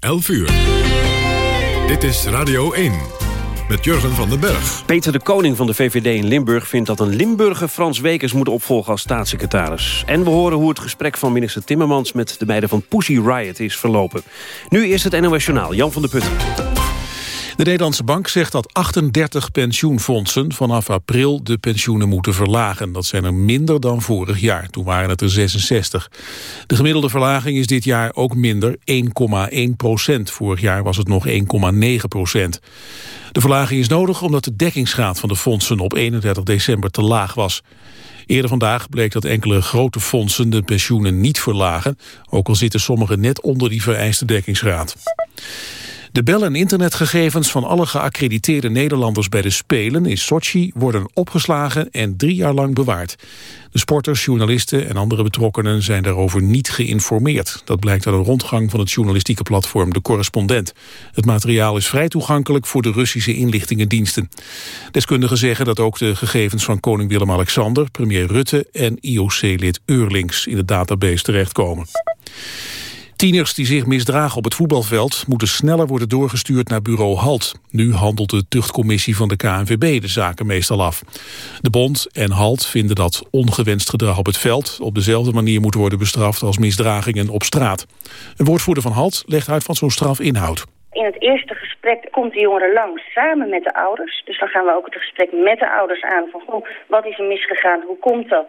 11 uur. Dit is Radio 1 met Jurgen van den Berg. Peter de Koning van de VVD in Limburg vindt dat een Limburger Frans Wekers moet opvolgen als staatssecretaris. En we horen hoe het gesprek van minister Timmermans met de meiden van Pussy Riot is verlopen. Nu is het NOS Journaal, Jan van der Putten. De Nederlandse Bank zegt dat 38 pensioenfondsen vanaf april de pensioenen moeten verlagen. Dat zijn er minder dan vorig jaar, toen waren het er 66. De gemiddelde verlaging is dit jaar ook minder, 1,1 procent. Vorig jaar was het nog 1,9 procent. De verlaging is nodig omdat de dekkingsgraad van de fondsen op 31 december te laag was. Eerder vandaag bleek dat enkele grote fondsen de pensioenen niet verlagen, ook al zitten sommige net onder die vereiste dekkingsgraad. De bel- en internetgegevens van alle geaccrediteerde Nederlanders bij de Spelen in Sochi worden opgeslagen en drie jaar lang bewaard. De sporters, journalisten en andere betrokkenen zijn daarover niet geïnformeerd. Dat blijkt uit een rondgang van het journalistieke platform De Correspondent. Het materiaal is vrij toegankelijk voor de Russische inlichtingendiensten. Deskundigen zeggen dat ook de gegevens van koning Willem-Alexander, premier Rutte en IOC-lid Eurlings in de database terechtkomen. Tieners die zich misdragen op het voetbalveld moeten sneller worden doorgestuurd naar bureau HALT. Nu handelt de tuchtcommissie van de KNVB de zaken meestal af. De bond en HALT vinden dat ongewenst gedrag op het veld op dezelfde manier moet worden bestraft als misdragingen op straat. Een woordvoerder van HALT legt uit wat zo'n straf inhoudt. In het eerste gesprek komt de jongere langs samen met de ouders. Dus dan gaan we ook het gesprek met de ouders aan van wat is er misgegaan, hoe komt dat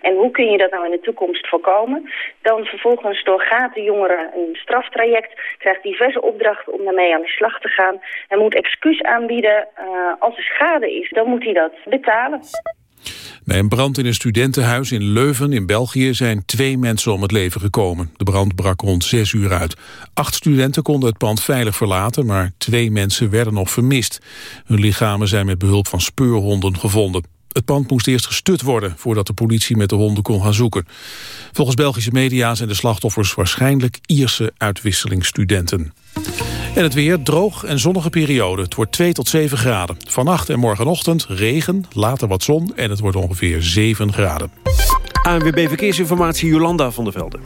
en hoe kun je dat nou in de toekomst voorkomen. Dan vervolgens doorgaat de jongere een straftraject, krijgt diverse opdrachten om daarmee aan de slag te gaan en moet excuus aanbieden uh, als er schade is. Dan moet hij dat betalen. Bij een brand in een studentenhuis in Leuven in België zijn twee mensen om het leven gekomen. De brand brak rond zes uur uit. Acht studenten konden het pand veilig verlaten, maar twee mensen werden nog vermist. Hun lichamen zijn met behulp van speurhonden gevonden. Het pand moest eerst gestut worden voordat de politie met de honden kon gaan zoeken. Volgens Belgische media zijn de slachtoffers waarschijnlijk Ierse uitwisselingsstudenten. En het weer droog en zonnige periode. Het wordt 2 tot 7 graden. Vannacht en morgenochtend regen, later wat zon en het wordt ongeveer 7 graden. ANWB Verkeersinformatie, Jolanda van der Velde.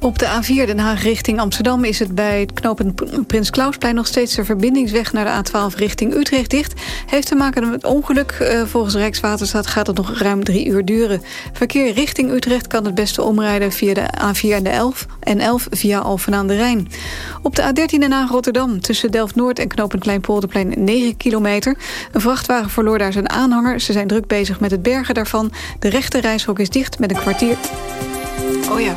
Op de A4 Den Haag richting Amsterdam is het bij het knooppunt Prins Klausplein... nog steeds de verbindingsweg naar de A12 richting Utrecht dicht. Heeft te maken met ongeluk. Uh, volgens Rijkswaterstaat gaat het nog ruim drie uur duren. Verkeer richting Utrecht kan het beste omrijden via de A4 en de 11... en 11 via Alphen aan de Rijn. Op de A13 Den Haag Rotterdam tussen Delft-Noord en knooppunt Kleinpolderplein 9 kilometer. Een vrachtwagen verloor daar zijn aanhanger. Ze zijn druk bezig met het bergen daarvan. De rechte reishok is dicht met een kwartier. Oh ja.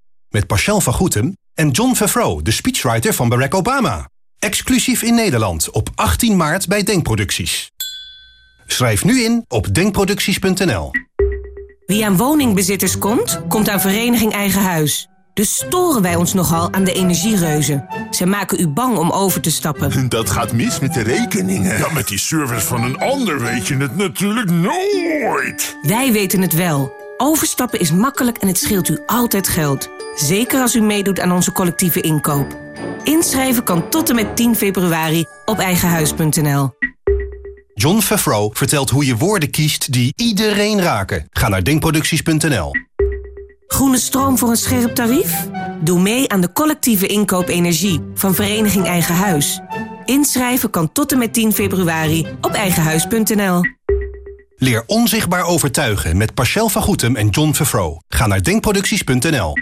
met Pascal van Goetem en John Favreau, de speechwriter van Barack Obama. Exclusief in Nederland op 18 maart bij Denkproducties. Schrijf nu in op denkproducties.nl. Wie aan woningbezitters komt, komt aan Vereniging Eigen Huis. Dus storen wij ons nogal aan de energiereuzen. Ze maken u bang om over te stappen. Dat gaat mis met de rekeningen. Ja, met die service van een ander weet je het natuurlijk nooit. Wij weten het wel. Overstappen is makkelijk en het scheelt u altijd geld. Zeker als u meedoet aan onze collectieve inkoop. Inschrijven kan tot en met 10 februari op eigenhuis.nl. John Favreau vertelt hoe je woorden kiest die iedereen raken. Ga naar denkproducties.nl. Groene stroom voor een scherp tarief? Doe mee aan de collectieve inkoop energie van Vereniging Eigen Huis. Inschrijven kan tot en met 10 februari op eigenhuis.nl. Leer onzichtbaar overtuigen met Pascal van Goetem en John Favreau. Ga naar denkproducties.nl.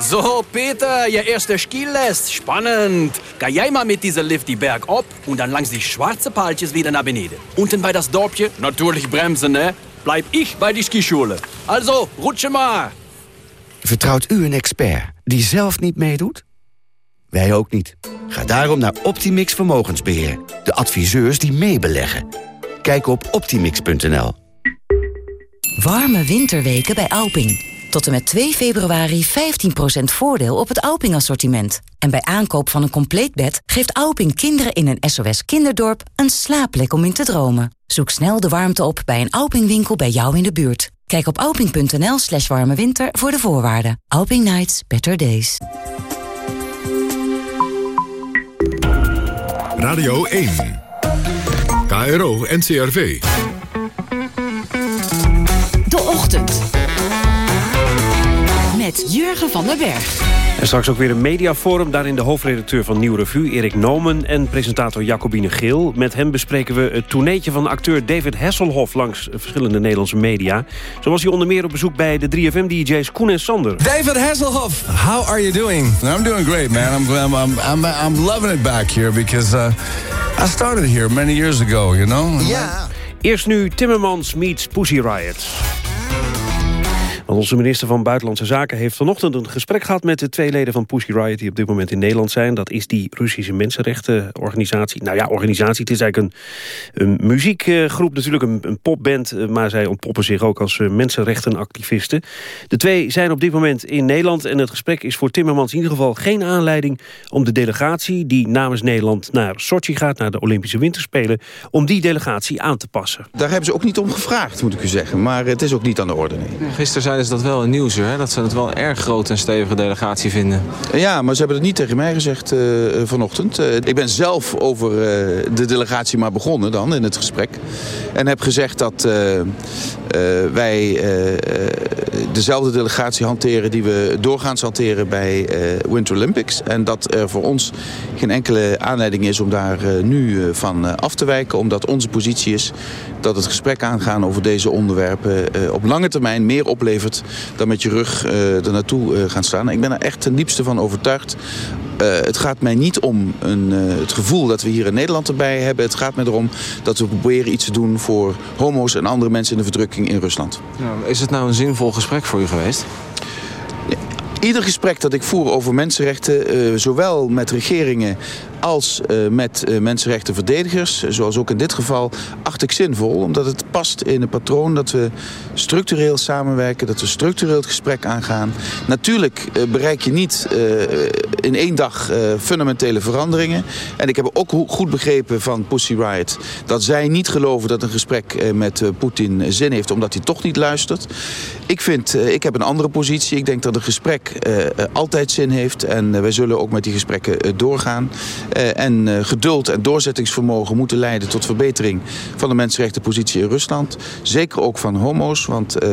So, Peter, je erste Skilest. Spannend. Ga jij mal mit dieser Lift die Berg op und dann langs die schwarze Paaltjes wieder nach beneden. Unten bei das Dorpje, natürlich bremsen, ne? Bleib ich bei die Skischule. Also, rutsche maar. Vertrouwt u een expert die zelf niet meedoet? Wij ook niet. Ga daarom naar Optimix Vermogensbeheer. De adviseurs die meebeleggen. Kijk op optimix.nl. Warme winterweken bij Alping. Tot en met 2 februari 15% voordeel op het Alping assortiment. En bij aankoop van een compleet bed geeft Alping kinderen in een SOS kinderdorp een slaapplek om in te dromen. Zoek snel de warmte op bij een Alping winkel bij jou in de buurt. Kijk op alping.nl slash warme winter voor de voorwaarden. Alping Nights, better days. Radio 1. KRO NCRV. De Ochtend. Met Jurgen van den Berg. En straks ook weer een mediaforum. Daarin de hoofdredacteur van Nieuw Revue, Erik Nomen... en presentator Jacobine Geel. Met hem bespreken we het toeneetje van acteur David Hasselhoff... langs verschillende Nederlandse media. Zoals hij onder meer op bezoek bij de 3FM-dj's Koen en Sander. David Hasselhoff, how are you doing? I'm doing great, man. I'm, I'm, I'm, I'm loving it back here because uh, I started here many years ago, you know? Ja. Eerst nu Timmermans meets Pussy Riot. Want onze minister van Buitenlandse Zaken heeft vanochtend een gesprek gehad... met de twee leden van Pussy Riot die op dit moment in Nederland zijn. Dat is die Russische mensenrechtenorganisatie. Nou ja, organisatie, het is eigenlijk een, een muziekgroep, natuurlijk een, een popband... eh, maar zij ontpoppen zich ook als eh, mensenrechtenactivisten. De twee zijn op dit moment in Nederland... en het gesprek is voor Timmermans in ieder geval geen aanleiding... om de delegatie die namens Nederland naar Sochi gaat... naar de Olympische Winterspelen, om die delegatie aan te passen. Daar hebben ze ook niet om gevraagd, moet ik u zeggen. Maar het is ook niet aan de orde, nee. Gisteren zeiden ze dat wel in nieuws, hè? dat ze het wel een erg groot en stevige delegatie vinden. Ja, maar ze hebben het niet tegen mij gezegd eh, vanochtend. Eh, ik ben zelf over eh, de delegatie maar begonnen dan in het gesprek. En heb gezegd dat wij dezelfde delegatie hanteren... die we doorgaans hanteren bij Winter Olympics. En dat er voor ons geen enkele aanleiding is om daar nu van af te wijken. Omdat onze positie is dat het gesprek aangaan over deze onderwerpen... op lange termijn meer oplevert dan met je rug eh, er naartoe eh, gaan staan. Ik ben er echt ten diepste van overtuigd. Eh, het gaat mij niet om een, het gevoel dat we hier in Nederland erbij hebben. Het gaat mij erom dat we proberen iets te doen voor homo's en andere mensen in de verdrukking in Rusland. Nou, is het nou een zinvol gesprek voor u geweest? Ieder gesprek dat ik voer over mensenrechten, zowel met regeringen als eh, met eh, mensenrechtenverdedigers, zoals ook in dit geval, acht ik zinvol. Omdat het past in een patroon dat we structureel samenwerken, dat we structureel het gesprek aangaan. Natuurlijk eh, bereik je niet in één dag fundamentele veranderingen. En ik heb ook goed begrepen van Pussy Riot dat zij niet geloven dat een gesprek met Poetin zin heeft, omdat hij toch niet luistert. Ik vind, ik heb een andere positie. Ik denk dat een gesprek altijd zin heeft. En wij zullen ook met die gesprekken doorgaan. Eh, en eh, geduld en doorzettingsvermogen moeten leiden tot verbetering van de mensenrechtenpositie in Rusland. Zeker ook van homo's. Want eh,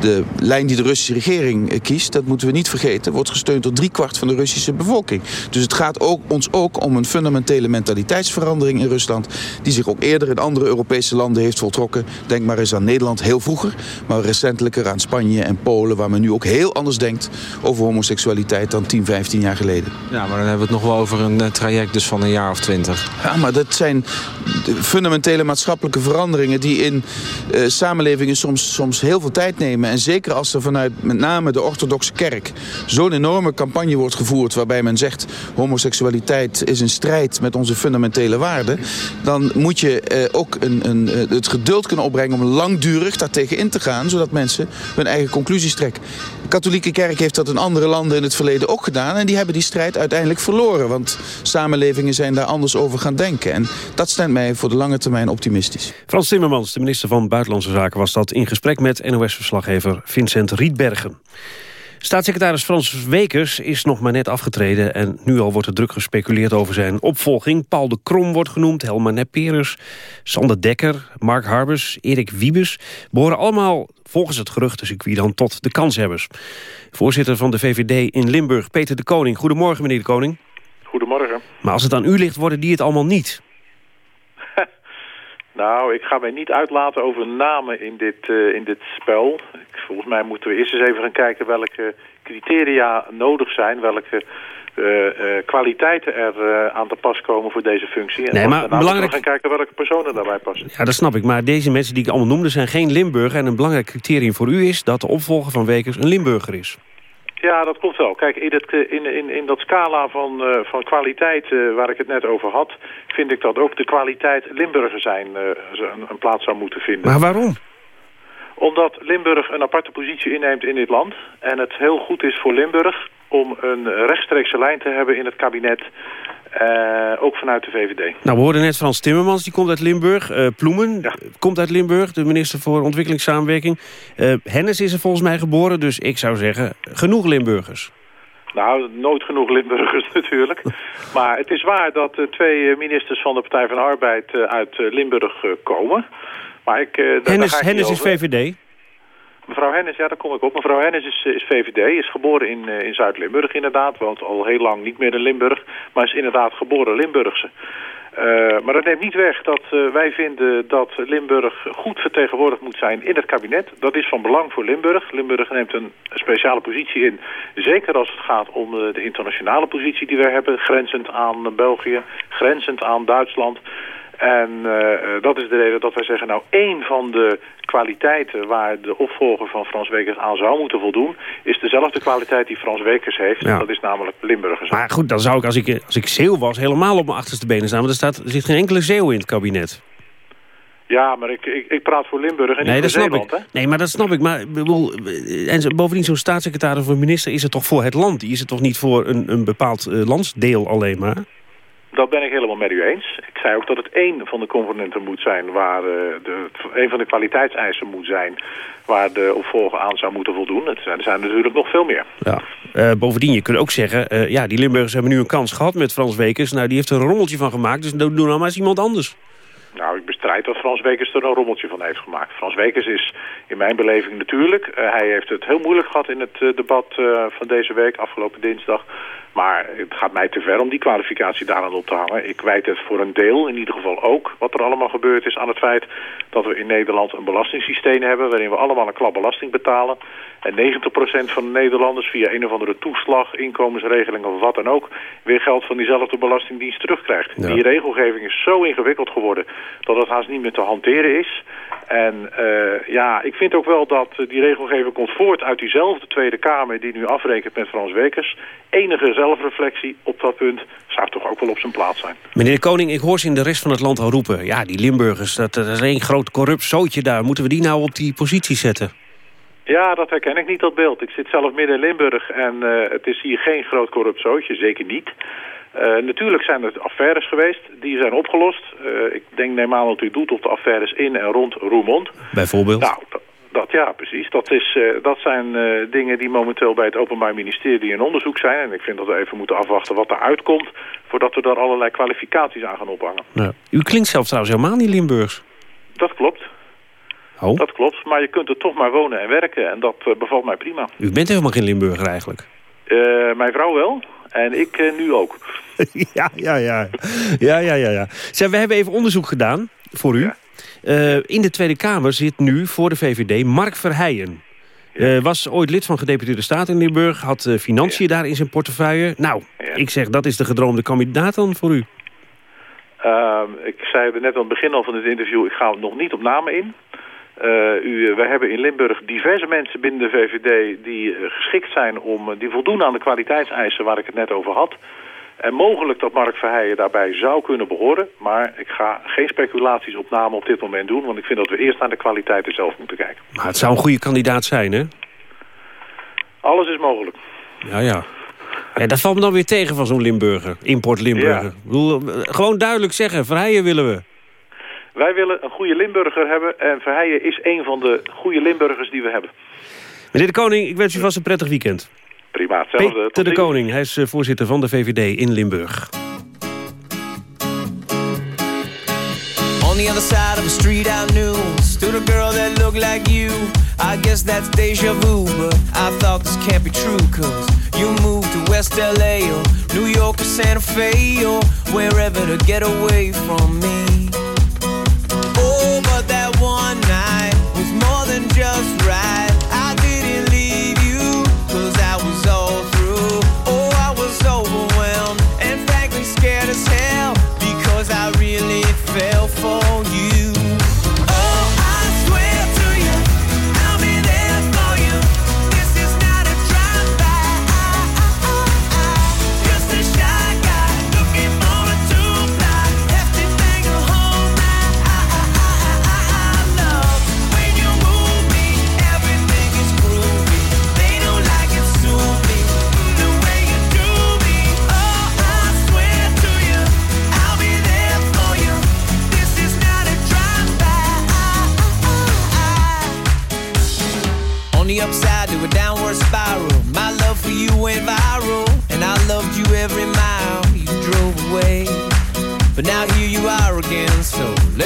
de lijn die de Russische regering kiest, dat moeten we niet vergeten, wordt gesteund door driekwart van de Russische bevolking. Dus het gaat ook, ons ook om een fundamentele mentaliteitsverandering in Rusland. Die zich ook eerder in andere Europese landen heeft voltrokken. Denk maar eens aan Nederland heel vroeger. Maar recentelijker aan Spanje en Polen. Waar men nu ook heel anders denkt over homoseksualiteit dan 10, 15 jaar geleden. Ja, maar dan hebben we het nog wel over een traject dus van een jaar of twintig. Ja, maar dat zijn fundamentele maatschappelijke veranderingen... die in eh, samenlevingen soms, soms heel veel tijd nemen. En zeker als er vanuit met name de orthodoxe kerk... zo'n enorme campagne wordt gevoerd... waarbij men zegt homoseksualiteit is in strijd met onze fundamentele waarden... dan moet je eh, ook een, een, eh, het geduld kunnen opbrengen om langdurig daartegen in te gaan... zodat mensen hun eigen conclusies trekken. De katholieke kerk heeft dat in andere landen in het verleden ook gedaan... en die hebben die strijd uiteindelijk verloren. Want zijn daar anders over gaan denken. En dat stemt mij voor de lange termijn optimistisch. Frans Timmermans, de minister van Buitenlandse Zaken... was dat in gesprek met NOS-verslaggever Vincent Rietbergen. Staatssecretaris Frans Wekers is nog maar net afgetreden... en nu al wordt er druk gespeculeerd over zijn opvolging. Paul de Krom wordt genoemd, Helma Nepperus, Sander Dekker... Mark Harbers, Erik Wiebes... behoren allemaal volgens het geruchtencircuit dan tot de kanshebbers. Voorzitter van de VVD in Limburg, Peter de Koning. Goedemorgen, meneer de Koning. Goedemorgen. Maar als het aan u ligt, worden die het allemaal niet. Nou, ik ga mij niet uitlaten over namen in dit, eh, in dit spel. Ik, volgens mij moeten we eerst eens even gaan kijken welke criteria nodig zijn, welke eh, eh, kwaliteiten er aan te pas komen voor deze functie. En Nee, dan maar daarna belangrijk- we gaan kijken welke personen daarbij passen. Ja, dat snap ik. Maar deze mensen die ik allemaal noemde zijn geen Limburger. En een belangrijk criterium voor u is dat de opvolger van Wekers een Limburger is. Ja, dat klopt wel. Kijk, in, het, eh, in, in, in dat scala van, eh, van kwaliteit eh, waar ik het net over had... vind ik dat ook de kwaliteit Limburger zijn een, een plaats zou moeten vinden. Maar waarom? Omdat Limburg een aparte positie inneemt in dit land. En het heel goed is voor Limburg om een rechtstreekse lijn te hebben in het kabinet. Eh, ook vanuit de VVD. Nou, we hoorden net Frans Timmermans, die komt uit Limburg. Eh, Ploemen komt uit Limburg, de minister voor ontwikkelingssamenwerking. Eh, Hennis is er volgens mij geboren, dus ik zou zeggen, genoeg Limburgers. Nou, nooit genoeg Limburgers natuurlijk. Maar het is waar dat uh, twee ministers van de Partij van de Arbeid uh, uit uh, Limburg komen. Maar ik, daar, Hennis, daar ga ik Hennis is VVD. Mevrouw Hennis, ja, daar kom ik op. Mevrouw Hennis is, is VVD, is geboren in, in Zuid-Limburg inderdaad. Woont al heel lang niet meer in Limburg, maar is inderdaad geboren Limburgse. Uh, maar dat neemt niet weg dat wij vinden dat Limburg goed vertegenwoordigd moet zijn in het kabinet. Dat is van belang voor Limburg. Limburg neemt een speciale positie in. Zeker als het gaat om de internationale positie die wij hebben. Grenzend aan België, grenzend aan Duitsland. En dat is de reden dat wij zeggen, nou één van de kwaliteiten waar de opvolger van Frans Wekers aan zou moeten voldoen, is dezelfde kwaliteit die Frans Wekers heeft. Ja. Dat is namelijk Limburgers. Maar goed, dan zou ik als ik, als ik zeeuw was helemaal op mijn achterste benen staan. Want er, staat, er zit geen enkele zeeuw in het kabinet. Ja, maar ik, ik, ik praat voor Limburg en nee, niet dat voor snap Zeeland, ik. hè? Nee, maar dat snap ik. Maar, ik bedoel, en bovendien, zo'n staatssecretaris of minister is het toch voor het land? Die is het toch niet voor een, een bepaald uh, landsdeel alleen maar? Dat ben ik helemaal met u eens. Ik zei ook dat het één van de componenten moet zijn waar uh, de, een van de kwaliteitseisen moet zijn waar de opvolger aan zou moeten voldoen. Het zijn, er zijn natuurlijk nog veel meer. Ja. Uh, bovendien, je kunt ook zeggen, uh, ja, die Limburgers hebben nu een kans gehad met Frans Wekers. Nou, die heeft er een rommeltje van gemaakt, dus doe nou maar eens iemand anders. Nou, ik bestrijd dat Frans Wekers er een rommeltje van heeft gemaakt. Frans Wekers is in mijn beleving natuurlijk. Uh, hij heeft het heel moeilijk gehad in het debat van deze week, afgelopen dinsdag. Maar het gaat mij te ver om die kwalificatie daaraan op te hangen. Ik wijt het voor een deel, in ieder geval ook, wat er allemaal gebeurd is aan het feit dat we in Nederland een belastingssysteem hebben waarin we allemaal een klap belasting betalen. En 90% van de Nederlanders via een of andere toeslag, inkomensregeling of wat dan ook, weer geld van diezelfde belastingdienst terugkrijgt. Ja. Die regelgeving is zo ingewikkeld geworden dat het haast niet meer te hanteren is. En uh, ja, ik vind ook wel dat uh, die regelgeving komt voort uit diezelfde Tweede Kamer die nu afrekent met Frans Wekers. Enige zelfreflectie op dat punt zou toch ook wel op zijn plaats zijn. Meneer de Koning, ik hoor ze in de rest van het land al roepen. Ja, die Limburgers, dat, dat is één groot corrupt zootje daar. Moeten we die nou op die positie zetten? Ja, dat herken ik niet, dat beeld. Ik zit zelf midden in Limburg en uh, het is hier geen groot corrupt zootje, zeker niet. Uh, natuurlijk zijn er affaires geweest, die zijn opgelost. Uh, ik denk neem aan dat u doet op de affaires in en rond Roermond. Bijvoorbeeld? Nou, dat, ja, precies. Dat, is, uh, dat zijn dingen die momenteel bij het Openbaar Ministerie in onderzoek zijn. En ik vind dat we even moeten afwachten wat eruit komt... voordat we daar allerlei kwalificaties aan gaan ophangen. Ja. U klinkt zelf trouwens helemaal niet Limburgs. Dat klopt. Oh. Dat klopt, maar je kunt er toch maar wonen en werken en dat bevalt mij prima. U bent helemaal geen Limburger eigenlijk? Mijn vrouw wel en ik uh, nu ook. ja, ja, ja. ja, ja, ja, ja. Zeg, we hebben even onderzoek gedaan voor u. Ja. in de Tweede Kamer zit nu voor de VVD Mark Verheijen. Ja. was ooit lid van gedeputeerde staat in Limburg, had financiën ja. daar in zijn portefeuille. Nou, ik zeg, dat is de gedroomde kandidaat dan voor u. Uh, ik zei net aan het begin al van dit interview, ik ga nog niet op namen in. Uh, u, wij hebben in Limburg diverse mensen binnen de VVD die uh, geschikt zijn om, die voldoen aan de kwaliteitseisen waar ik het net over had. En mogelijk dat Mark Verheijen daarbij zou kunnen behoren. Maar ik ga geen speculaties op namen op dit moment doen. Want ik vind dat we eerst naar de kwaliteiten zelf moeten kijken. Maar het zou een goede kandidaat zijn, hè? Alles is mogelijk. Ja, ja. Ja, dat valt me dan weer tegen van zo'n Limburger. Import Limburger. Ja. Ik bedoel, gewoon duidelijk zeggen, Verheijen willen we. Wij willen een goede Limburger hebben en Verheijen is een van de goede Limburgers die we hebben. Meneer de Koning, ik wens u vast een prettig weekend. Prima, hetzelfde. Peter de Koning, hij is uh, voorzitter van de VVD in Limburg. On the other side of the street I knew Stood a girl that looked like you I guess that's deja vu But I thought this can't be true Cause you moved to West LA Or New York or Santa Fe Or wherever to get away from me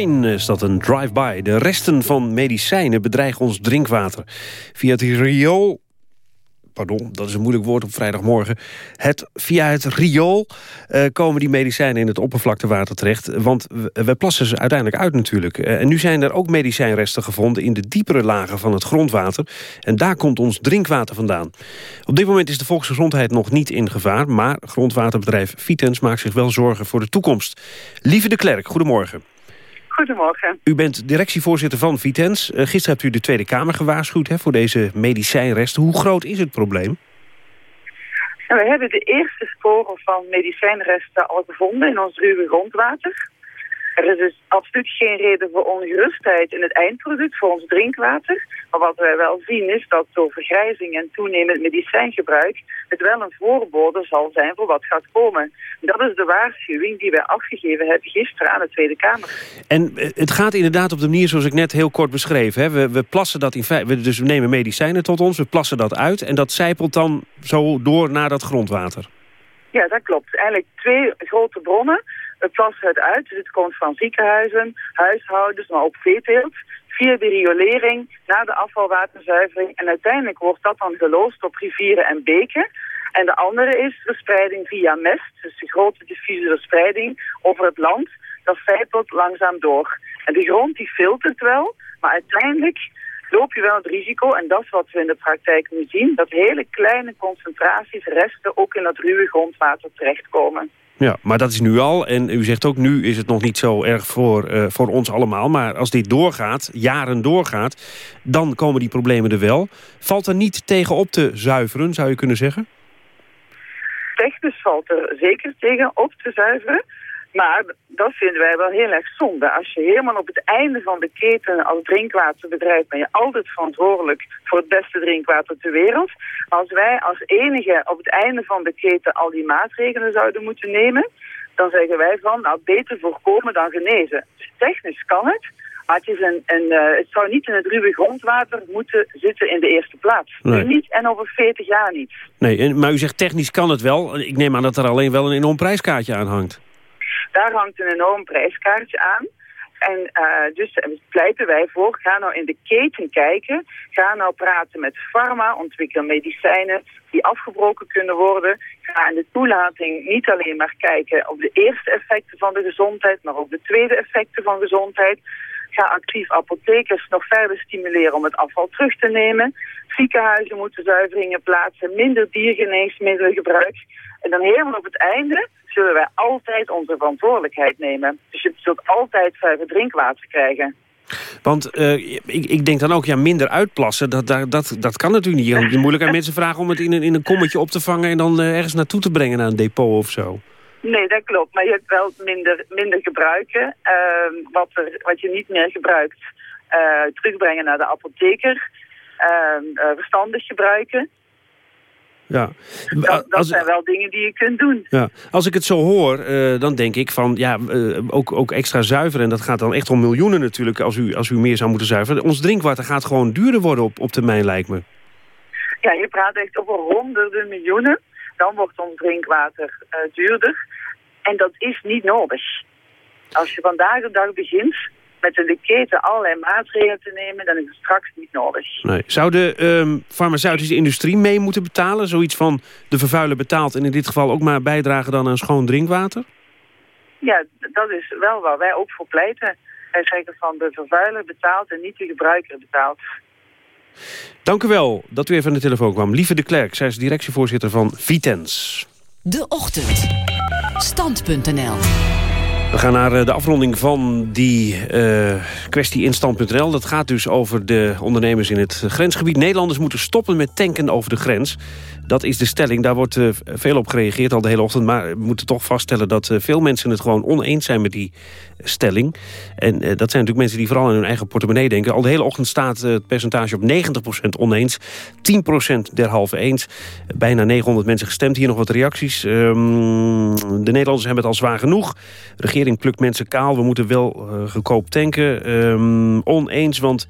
Is dat een drive-by. De resten van medicijnen bedreigen ons drinkwater. Via het riool... Pardon, dat is een moeilijk woord op vrijdagmorgen. Het, via het riool eh, komen die medicijnen in het oppervlaktewater terecht. Want we, we plassen ze uiteindelijk uit natuurlijk. Eh, en nu zijn er ook medicijnresten gevonden in de diepere lagen van het grondwater. En daar komt ons drinkwater vandaan. Op dit moment is de volksgezondheid nog niet in gevaar. Maar grondwaterbedrijf Vitens maakt zich wel zorgen voor de toekomst. Lieve de Klerk, goedemorgen. Goedemorgen. U bent directievoorzitter van Vitens. Eh, gisteren hebt u de Tweede Kamer gewaarschuwd hè, voor deze medicijnresten. Hoe groot is het probleem? En we hebben de eerste sporen van medicijnresten al gevonden in ons ruwe grondwater. Er is dus absoluut geen reden voor ongerustheid in het eindproduct, voor ons drinkwater. Maar wat wij wel zien is dat door vergrijzing en toenemend medicijngebruik het wel een voorbode zal zijn voor wat gaat komen. Dat is de waarschuwing die wij afgegeven hebben gisteren aan de Tweede Kamer. En eh, het gaat inderdaad op de manier zoals ik net heel kort beschreef. Hè. We, we plassen dat in feite, dus we nemen medicijnen tot ons, we plassen dat uit... en dat zijpelt dan zo door naar dat grondwater. Ja, dat klopt. Eigenlijk twee grote bronnen. We plassen het uit, dus het komt van ziekenhuizen, huishoudens, maar ook veeteelt. Via de riolering naar de afvalwaterzuivering. En uiteindelijk wordt dat dan geloosd op rivieren en beken. En de andere is verspreiding via mest, dus de grote diffuse verspreiding over het land. Dat zijpelt langzaam door. En de grond die filtert wel, maar uiteindelijk loop je wel het risico, en dat is wat we in de praktijk nu zien, dat hele kleine concentraties resten ook in dat ruwe grondwater terechtkomen. Ja, maar dat is nu al. En u zegt ook, nu is het nog niet zo erg voor, eh, voor ons allemaal. Maar als dit doorgaat, jaren doorgaat, dan komen die problemen er wel. Valt er niet tegen op te zuiveren, zou je kunnen zeggen? Technisch valt er zeker tegen op te zuiveren. Maar dat vinden wij wel heel erg zonde. Als je helemaal op het einde van de keten als drinkwaterbedrijf ben je altijd verantwoordelijk voor het beste drinkwater ter wereld. Als wij als enige op het einde van de keten al die maatregelen zouden moeten nemen, dan zeggen wij van nou beter voorkomen dan genezen. Dus technisch kan het, maar het, is een, een, eh, het zou niet in het ruwe grondwater moeten zitten in de eerste plaats. Nee. Nu niet en over 40 jaar niet. Nee, maar u zegt technisch kan het wel. Ik neem aan dat er alleen wel een enorm prijskaartje aan hangt. Daar hangt een enorm prijskaartje aan. En uh, dus pleiten wij voor, ga nou in de keten kijken. Ga nou praten met pharma, ontwikkel medicijnen die afgebroken kunnen worden. Ga in de toelating niet alleen maar kijken op de eerste effecten van de gezondheid, maar ook de tweede effecten van gezondheid. Ga actief apothekers nog verder stimuleren om het afval terug te nemen. Ziekenhuizen moeten zuiveringen plaatsen, minder diergeneesmiddelengebruik. En dan helemaal op het einde zullen wij altijd onze verantwoordelijkheid nemen. Dus je zult altijd zuiver drinkwater krijgen. Want uh, ik, ik denk dan ook, ja, minder uitplassen, dat, dat, dat, kan natuurlijk niet. Je moet moeilijk aan mensen vragen om het in een, in een kommetje op te vangen... en dan uh, ergens naartoe te brengen naar een depot of zo. Nee, dat klopt. Maar je hebt wel minder, minder gebruiken. Uh, wat, er, wat je niet meer gebruikt, uh, terugbrengen naar de apotheker. Ehm, verstandig gebruiken. Ja. Dat, dat zijn wel dingen die je kunt doen. Ja. Als ik het zo hoor, uh, dan denk ik van ja, uh, ook, ook extra zuiver. En dat gaat dan echt om miljoenen natuurlijk als u, als u meer zou moeten zuiveren. Ons drinkwater gaat gewoon duurder worden op, op termijn lijkt me. Ja, je praat echt over honderden miljoenen. Dan wordt ons drinkwater uh, duurder. En dat is niet nodig. Als je vandaag de dag begint met in de keten allerlei maatregelen te nemen, dan is het straks niet nodig. Nee. Zou de um, farmaceutische industrie mee moeten betalen? Zoiets van de vervuiler betaalt en in dit geval ook maar bijdragen dan aan schoon drinkwater? Ja, dat is wel waar wij ook voor pleiten. Wij zeggen van de vervuiler betaalt en niet de gebruiker betaalt. Dank u wel dat u even aan de telefoon kwam. Lieve de Klerk, zij is directievoorzitter van Vitens. De Ochtend. Stand.nl we gaan naar eh, de afronding van die uh, kwestie in stand.nl. Dat gaat dus over de ondernemers in het grensgebied. Nederlanders moeten stoppen met tanken over de grens. Dat is de stelling. Daar wordt uh, veel op gereageerd al de hele ochtend. Maar we moeten toch vaststellen dat uh, veel mensen het gewoon oneens zijn met die stelling. En uh, dat zijn natuurlijk mensen die vooral aan hun eigen portemonnee denken. Al de hele ochtend staat het percentage op 90% oneens. 10% derhalve eens. Bijna 900 mensen gestemd. Hier nog wat reacties. Um, de Nederlanders hebben het al zwaar genoeg. De regering plukt mensen kaal. We moeten wel goedkoop tanken. Um, oneens, want...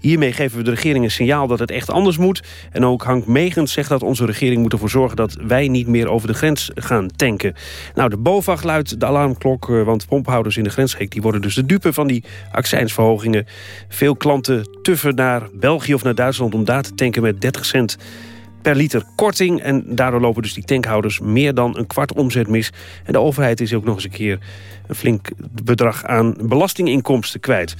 Hiermee geven we de regering een signaal dat het echt anders moet. En ook Hank Megens zegt dat onze regering moet ervoor zorgen... dat wij niet meer over de grens gaan tanken. Nou, de BOVAG luidt de alarmklok, eh, want pomphouders in de die worden dus de dupe van die accijnsverhogingen. Veel klanten tuffen naar België of naar Duitsland om daar te tanken met 30 cent per liter korting. En daardoor lopen dus die tankhouders meer dan een kwart omzet mis. En de overheid is ook nog eens een keer een flink bedrag aan belastinginkomsten kwijt.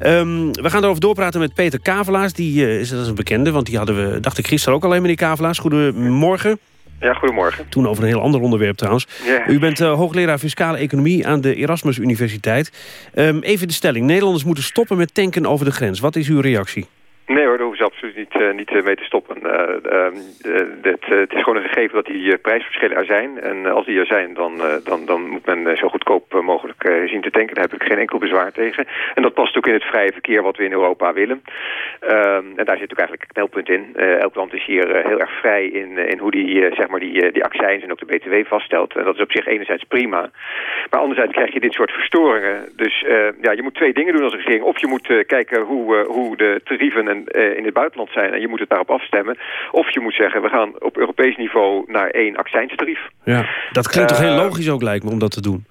Um, we gaan erover doorpraten met Peter Kavelaars. Die uh, is, dat is een bekende, want die hadden we, dacht ik, gisteren ook alleen, meneer Kavelaars. Goedemorgen. Ja, goedemorgen. Toen over een heel ander onderwerp trouwens. Yeah. U bent uh, hoogleraar fiscale economie aan de Erasmus Universiteit. Um, even de stelling. Nederlanders moeten stoppen met tanken over de grens. Wat is uw reactie? Nee hoor, absoluut niet, uh, niet mee te stoppen. Uh, het, het, is gewoon een gegeven dat die prijsverschillen er zijn. En als die er zijn, dan, dan, dan moet men zo goedkoop mogelijk zien te tanken. Daar heb ik geen enkel bezwaar tegen. En dat past ook in het vrije verkeer wat we in Europa willen. Ehm, en daar zit ook eigenlijk een knelpunt in. elk land is hier heel erg vrij in, in hoe die, zeg maar die, die accijns en ook de BTW vaststelt. En dat is op zich enerzijds prima. Maar anderzijds krijg je dit soort verstoringen. Dus ja, je moet twee dingen doen als regering. Of je moet kijken hoe, hoe de tarieven en in het buitenland zijn en je moet het daarop afstemmen. Of je moet zeggen, we gaan op Europees niveau naar één accijnstarief. Ja, dat klinkt toch heel logisch ook lijkt me om dat te doen?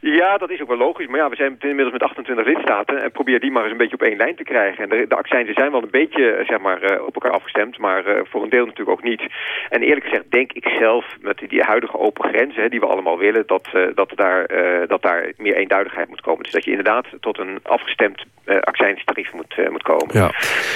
Ja, dat is ook wel logisch. Maar ja, we zijn inmiddels met 28 lidstaten. En probeer die maar eens een beetje op één lijn te krijgen. En de, de accijnzen zijn wel een beetje eh, zeg maar, uh, op elkaar afgestemd. Maar uh, voor een deel natuurlijk ook niet. En eerlijk gezegd denk ik zelf met die, huidige open grenzen... Hè, die we allemaal willen, dat, dat, daar, dat daar meer eenduidigheid moet komen. Dus dat je inderdaad tot een afgestemd accijnstarief moet, moet komen. Ja.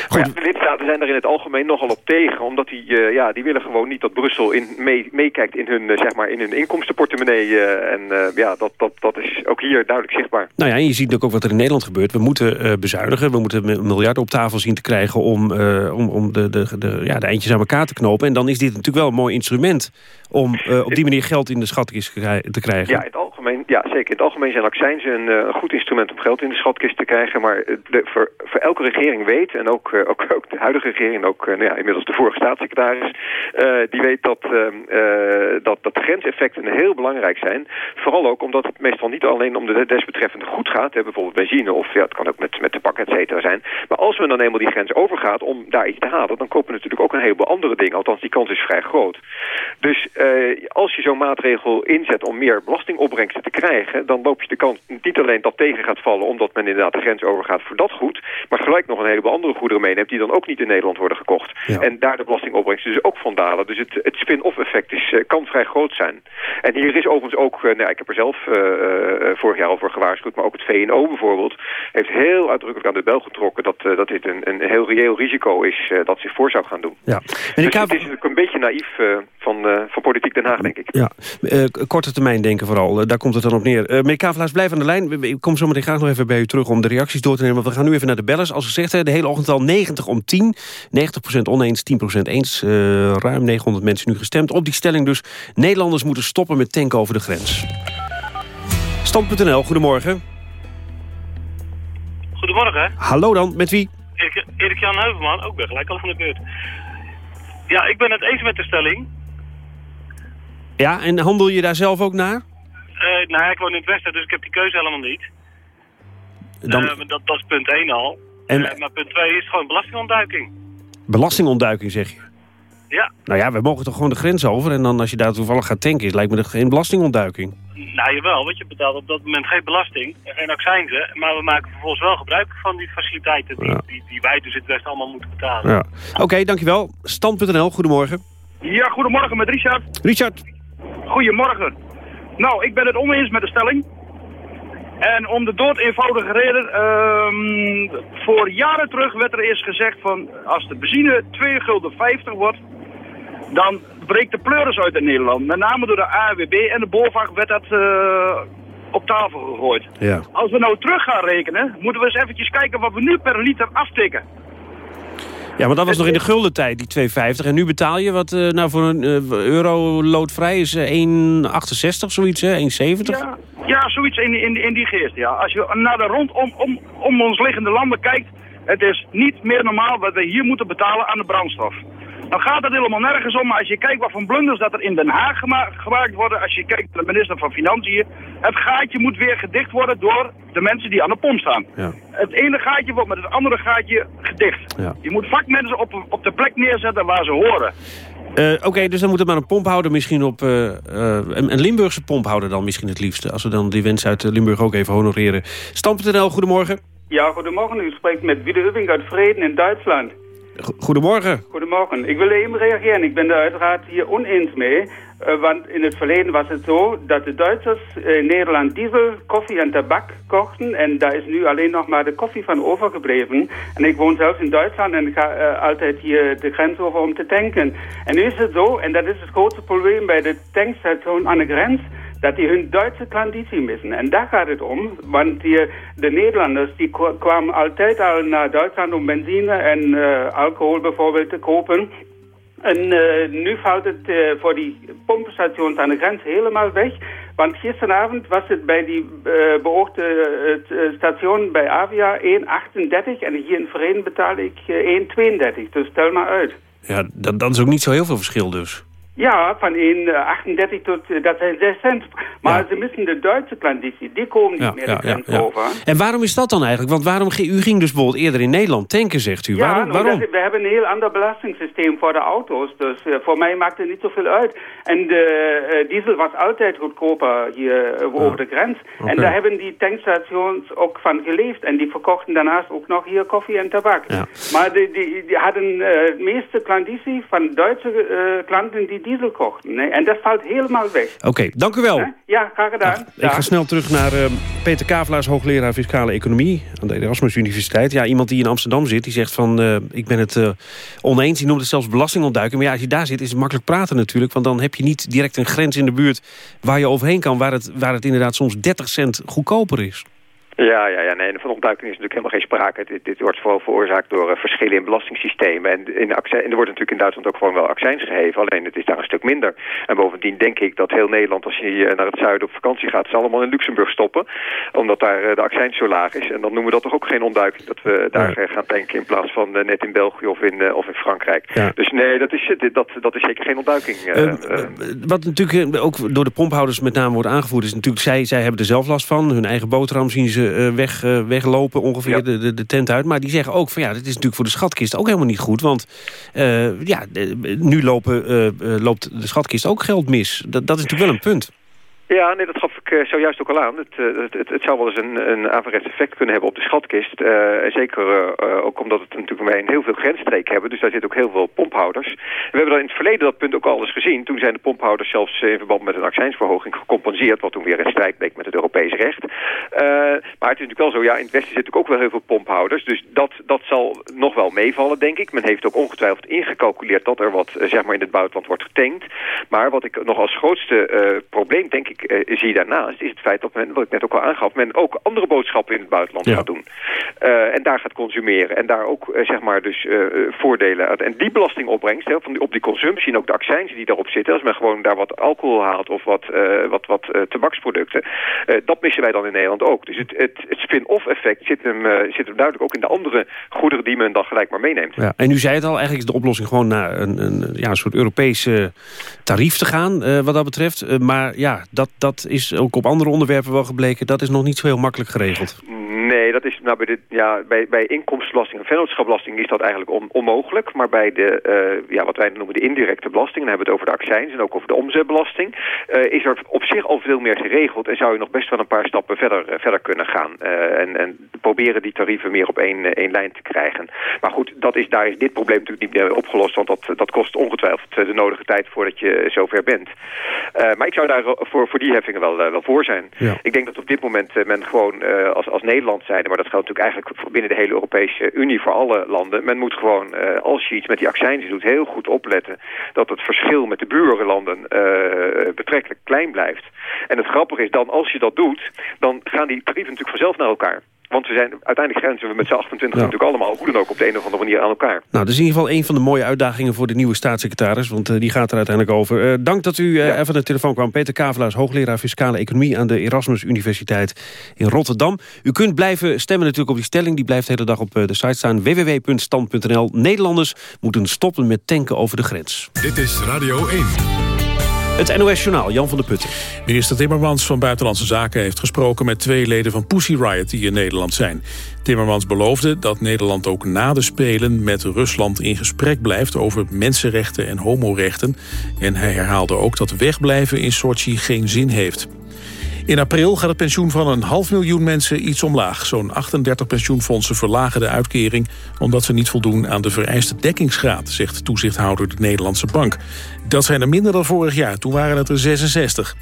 Goed. Ja, de lidstaten zijn er in het algemeen nogal op tegen. Omdat die, ja, die willen gewoon niet dat Brussel in, mee, meekijkt in hun, zeg maar, in hun inkomstenportemonnee. en ja, dat, dat, dat is ook hier duidelijk zichtbaar. Nou ja, en je ziet ook wat er in Nederland gebeurt. We moeten uh, bezuinigen, we moeten miljarden op tafel zien te krijgen... om, uh, om, om de, de, de, ja, de eindjes aan elkaar te knopen. En dan is dit natuurlijk wel een mooi instrument... om uh, op die manier geld in de schatkist te krijgen. Ja, het ja zeker. In het algemeen zijn accijnzen een, een goed instrument om geld in de schatkist te krijgen. Maar de, voor, voor elke regering weet, en ook, ook, ook de huidige regering... ook nou ja, inmiddels de vorige staatssecretaris... die weet dat, ehm, dat, dat grenseffecten heel belangrijk zijn. Vooral ook omdat het meestal niet alleen om de desbetreffende goed gaat. Hè, bijvoorbeeld benzine of ja, het kan ook met, met de pak et cetera zijn. Maar als men dan eenmaal die grens overgaat om daar iets te halen... dan kopen we natuurlijk ook een heleboel andere dingen. Althans, die kans is vrij groot. Dus eh, als je zo'n maatregel inzet om meer te krijgen... dan loop je de kans niet alleen dat tegen gaat vallen... omdat men inderdaad de grens overgaat voor dat goed... maar gelijk nog een heleboel andere goederen meeneemt... die dan ook niet in Nederland worden gekocht. Ja. En daar de belastingopbrengsten dus ook van dalen. Dus het, het spin-off effect is, uh, kan vrij groot zijn. En hier is overigens ook... Uh, nou, ik heb er zelf uh, vorig jaar over gewaarschuwd, maar ook het VNO bijvoorbeeld... heeft heel uitdrukkelijk aan de bel getrokken dat, uh, dat dit een, een heel reëel risico is uh, dat zich voor zou gaan doen. Ja. Dus het is natuurlijk een beetje naïef van, van politiek Den Haag, denk ik. Ja, korte termijn denken vooral. daar komt het dan op neer. Uh, meneer Kavelaars, blijf aan de lijn. Ik kom zo meteen graag nog even bij u terug om de reacties door te nemen. Want we gaan nu even naar de bellers. Als gezegd, de hele ochtend al 90 om 10. 90% oneens, 10% eens. Uh, ruim 900 mensen nu gestemd. Op die stelling dus, Nederlanders moeten stoppen met tanken over de grens. Stand.nl, goedemorgen. Goedemorgen. Hallo dan, met wie? Erik-Jan Heuvelman, ook ben gelijk al aan de beurt. Ja, ik ben het eens met de stelling. Ja, en handel je daar zelf ook naar? Uh, nou, ik woon in het westen, dus ik heb die keuze helemaal niet. Dan... Uh, dat, dat, is punt 1 al. En... Uh, maar punt 2 is gewoon belastingontduiking. Belastingontduiking, zeg je? Ja. Nou ja, we mogen toch gewoon de grens over en dan als je daar toevallig gaat tanken, is, lijkt me er geen belastingontduiking. Nou jawel, want je betaalt op dat moment geen belasting en geen accijnzen. Maar we maken vervolgens wel gebruik van die faciliteiten die, die, die, wij dus in het Westen allemaal moeten betalen. Ja. Oké, dankjewel. Stand.nl, goedemorgen. Ja, goedemorgen met Richard. Richard. Goedemorgen. Nou, ik ben het oneens met de stelling. En om de dood eenvoudige reden, um, voor jaren terug werd er eerst gezegd van als de benzine 2 gulden 50 wordt, dan breekt de pleuris uit in Nederland. Met name door de AWB en de BOVAG werd dat uh, op tafel gegooid. Ja. Als we nou terug gaan rekenen, moeten we eens eventjes kijken wat we nu per liter aftikken. Ja, maar dat was nog in de gulden tijd, die 2,50. En nu betaal je wat, uh, nou voor een uh, euro loodvrij is uh, 1,68 zoiets, hè? 1,70? Ja, ja, zoiets in, in, in die geest, ja. Als je naar de rondom om, om ons liggende landen kijkt, het is niet meer normaal wat we hier moeten betalen aan de brandstof. Dan gaat het helemaal nergens om, maar als je kijkt wat voor blunders dat er in Den Haag gema gemaakt worden, als je kijkt naar de minister van Financiën, het gaatje moet weer gedicht worden door de mensen die aan de pomp staan. Ja. Het ene gaatje wordt met het andere gaatje gedicht. Ja. Je moet vakmensen op, op de plek neerzetten waar ze horen. Uh, Oké, dus dan moet het maar een pomphouder misschien op... Uh, uh, een, een, Limburgse pomphouder dan misschien het liefste. Als we dan die wens uit Limburg ook even honoreren. Stam.nl, goedemorgen. Ja, goedemorgen. U spreekt met Wiede Ubbing uit Vreden in Duitsland. Goedemorgen. Goedemorgen. Ik wil even reageren. Ik ben er uiteraard hier oneens mee. Uh, want in het verleden was het zo dat de Duitsers in Nederland diesel, koffie en tabak kochten. En daar is nu alleen nog maar de koffie van overgebleven. En ik woon zelfs in Duitsland en ga uh, altijd hier de grens over om te tanken. En nu is het zo, en dat is het grootste probleem bij de tankstation aan de grens dat die hun Duitse traditie missen. En daar gaat het om, want die, de Nederlanders die kwamen altijd al naar Duitsland om benzine en uh, alcohol bijvoorbeeld te kopen. En uh, nu valt het uh, voor die pompstations aan de grens helemaal weg. Want gisteravond was het bij die beoogde station bij Avia 1,38 en hier in Verenigd betaalde ik 1,32. Dus stel maar uit. Ja, dat, dat is ook niet zo heel veel verschil dus. Ja, van 1,38 tot, dat zijn 6 cent. Maar ja. ze missen de Duitse klanditie, die komen niet ja, meer de grens over. En waarom is dat dan eigenlijk? Want waarom, u ging dus bijvoorbeeld eerder in Nederland tanken, zegt u. waarom? Waarom? we hebben een heel ander belastingssysteem voor de auto's. Dus uh, voor mij maakt het niet zoveel uit. En de uh, diesel was altijd goedkoper hier uh, over de grens. Okay. En daar hebben die tankstations ook van geleefd. En die verkochten daarnaast ook nog hier koffie en tabak. Maar die, die, die hadden de meeste klanditie van Duitse klanten die diesel. Nee? En dat valt helemaal weg. Oké, okay, dank u wel. Ja, graag gedaan. Ach, ik ga snel terug naar uh, Peter Kavelaars, hoogleraar Fiscale Economie... aan de Erasmus Universiteit. Ja, iemand die in Amsterdam zit, die zegt van... Uh, ik ben het uh, oneens, die noemt het zelfs belastingontduiken. Maar ja, als je daar zit, is het makkelijk praten natuurlijk... want dan heb je niet direct een grens in de buurt waar je overheen kan... waar het, waar het inderdaad soms 30 cent goedkoper is. Ja, ja, ja, nee, van ontduiking is natuurlijk helemaal geen sprake. Dit, dit wordt vooral veroorzaakt door uh, verschillen in belastingssystemen. En, in en er wordt natuurlijk in Duitsland ook gewoon wel accijns gegeven, alleen het is daar een stuk minder. En bovendien denk ik dat heel Nederland, als je naar het zuiden op vakantie gaat, ze allemaal in Luxemburg stoppen. Omdat daar uh, de accijns zo laag is. En dan noemen we dat toch ook geen ontduiking, dat we daar uh, gaan tanken in plaats van net in België of in, of in Frankrijk. Ja. Dus nee, dat is, dat, dat is zeker geen ontduiking. wat natuurlijk ook door de pomphouders met name wordt aangevoerd, is natuurlijk, zij, zij hebben er zelf last van. Hun eigen boterham zien ze uh, weg, uh, weglopen ongeveer ja. de, de, de, tent uit. Maar die zeggen ook van ja, dit is natuurlijk voor de schatkist ook helemaal niet goed. Want uh, ja, nu lopen, loopt de schatkist ook geld mis. Dat, dat is natuurlijk wel een punt. Ja, nee, dat gaf uh, zojuist ook al aan. Het, uh, het, het, het, zou wel eens een, een effect kunnen hebben op de schatkist. En zeker ook omdat het natuurlijk een heel veel grensstreken hebben. Dus daar zitten ook heel veel pomphouders. We hebben dan in het verleden dat punt ook al eens gezien. Toen zijn de pomphouders zelfs in verband met een accijnsverhoging gecompenseerd. Wat toen weer in strijd bleek met het Europees recht. maar het is natuurlijk wel zo, ja, in het Westen zitten ook wel heel veel pomphouders. Dus dat, dat zal nog wel meevallen, denk ik. Men heeft ook ongetwijfeld ingecalculeerd dat er wat zeg maar in het buitenland wordt getankt. Maar wat ik nog als grootste probleem, denk ik, zie daarnaast daarnaast is het feit dat men, wat ik net ook al aangaf, men ook andere boodschappen in het buitenland gaat doen. Uh, en daar gaat consumeren. En daar ook, uh, zeg maar, dus uh, voordelen uit. En die belastingopbrengst, hè, van die, op die consumptie en ook de accijns die daarop zitten, als men gewoon daar wat alcohol haalt of wat, wat, wat tabaksproducten, dat missen wij dan in Nederland ook. Dus het, het, het spin-off effect zit hem, zit hem duidelijk ook in de andere goederen die men dan gelijk maar meeneemt. Ja, en u zei het al, eigenlijk is de oplossing gewoon naar een, een, ja, een soort Europese tarief te gaan, wat dat betreft. maar ja, dat, dat is ook op andere onderwerpen wel gebleken, dat is nog niet zo heel makkelijk geregeld. Nee, dat is nou bij, de, ja, bij, bij inkomstenbelasting en vennootschapbelasting is dat eigenlijk on, onmogelijk. Maar bij de, uh, ja, wat wij noemen de indirecte belasting, dan hebben we het over de accijns en ook over de omzetbelasting, uh, is er op zich al veel meer geregeld en zou je nog best wel een paar stappen verder, uh, verder kunnen gaan. en, en proberen die tarieven meer op één, één lijn te krijgen. Maar goed, dat is, daar is dit probleem natuurlijk niet meer opgelost, want dat, dat kost ongetwijfeld de nodige tijd voordat je zover bent. maar ik zou daar voor, voor die heffingen wel, wel voor zijn. Ja. Ik denk dat op dit moment men gewoon als, als Nederland zijn, maar dat geldt natuurlijk eigenlijk binnen de hele Europese Unie voor alle landen. Men moet gewoon, uh, als je iets met die accijns doet, heel goed opletten dat het verschil met de burenlanden uh, betrekkelijk klein blijft. En het grappige is dan, als je dat doet, dan gaan die tarieven natuurlijk vanzelf naar elkaar. Want we zijn, uiteindelijk grenzen we met z'n 28 ja. natuurlijk allemaal... hoe dan ook op de een of andere manier aan elkaar. Nou, dat is in ieder geval een van de mooie uitdagingen voor de nieuwe staatssecretaris. Want uh, die gaat er uiteindelijk over. Uh, dank dat u uh, ja. even de telefoon kwam. Peter Kavelaars, hoogleraar Fiscale Economie... aan de Erasmus Universiteit in Rotterdam. U kunt blijven stemmen natuurlijk op die stelling. Die blijft de hele dag op de site staan. www.stand.nl. Nederlanders moeten stoppen met tanken over de grens. Dit is Radio 1. Het NOS Journaal, Jan van der Putten. Minister Timmermans van Buitenlandse Zaken heeft gesproken met twee leden van Pussy Riot die in Nederland zijn. Timmermans beloofde dat Nederland ook na de Spelen met Rusland in gesprek blijft over mensenrechten en homorechten. En hij herhaalde ook dat wegblijven in Sochi geen zin heeft. In april gaat het pensioen van een half miljoen mensen iets omlaag. Zo'n 38 pensioenfondsen verlagen de uitkering... omdat ze niet voldoen aan de vereiste dekkingsgraad... zegt toezichthouder de Nederlandse Bank. Dat zijn er minder dan vorig jaar, toen waren het er 66.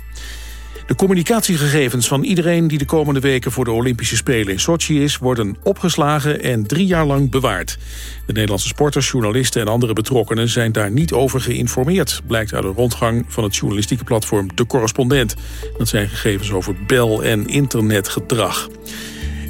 De communicatiegegevens van iedereen die de komende weken voor de Olympische Spelen in Sochi is, worden opgeslagen en drie jaar lang bewaard. De Nederlandse sporters, journalisten en andere betrokkenen zijn daar niet over geïnformeerd, blijkt uit een rondgang van het journalistieke platform De Correspondent. Dat zijn gegevens over bel- en internetgedrag.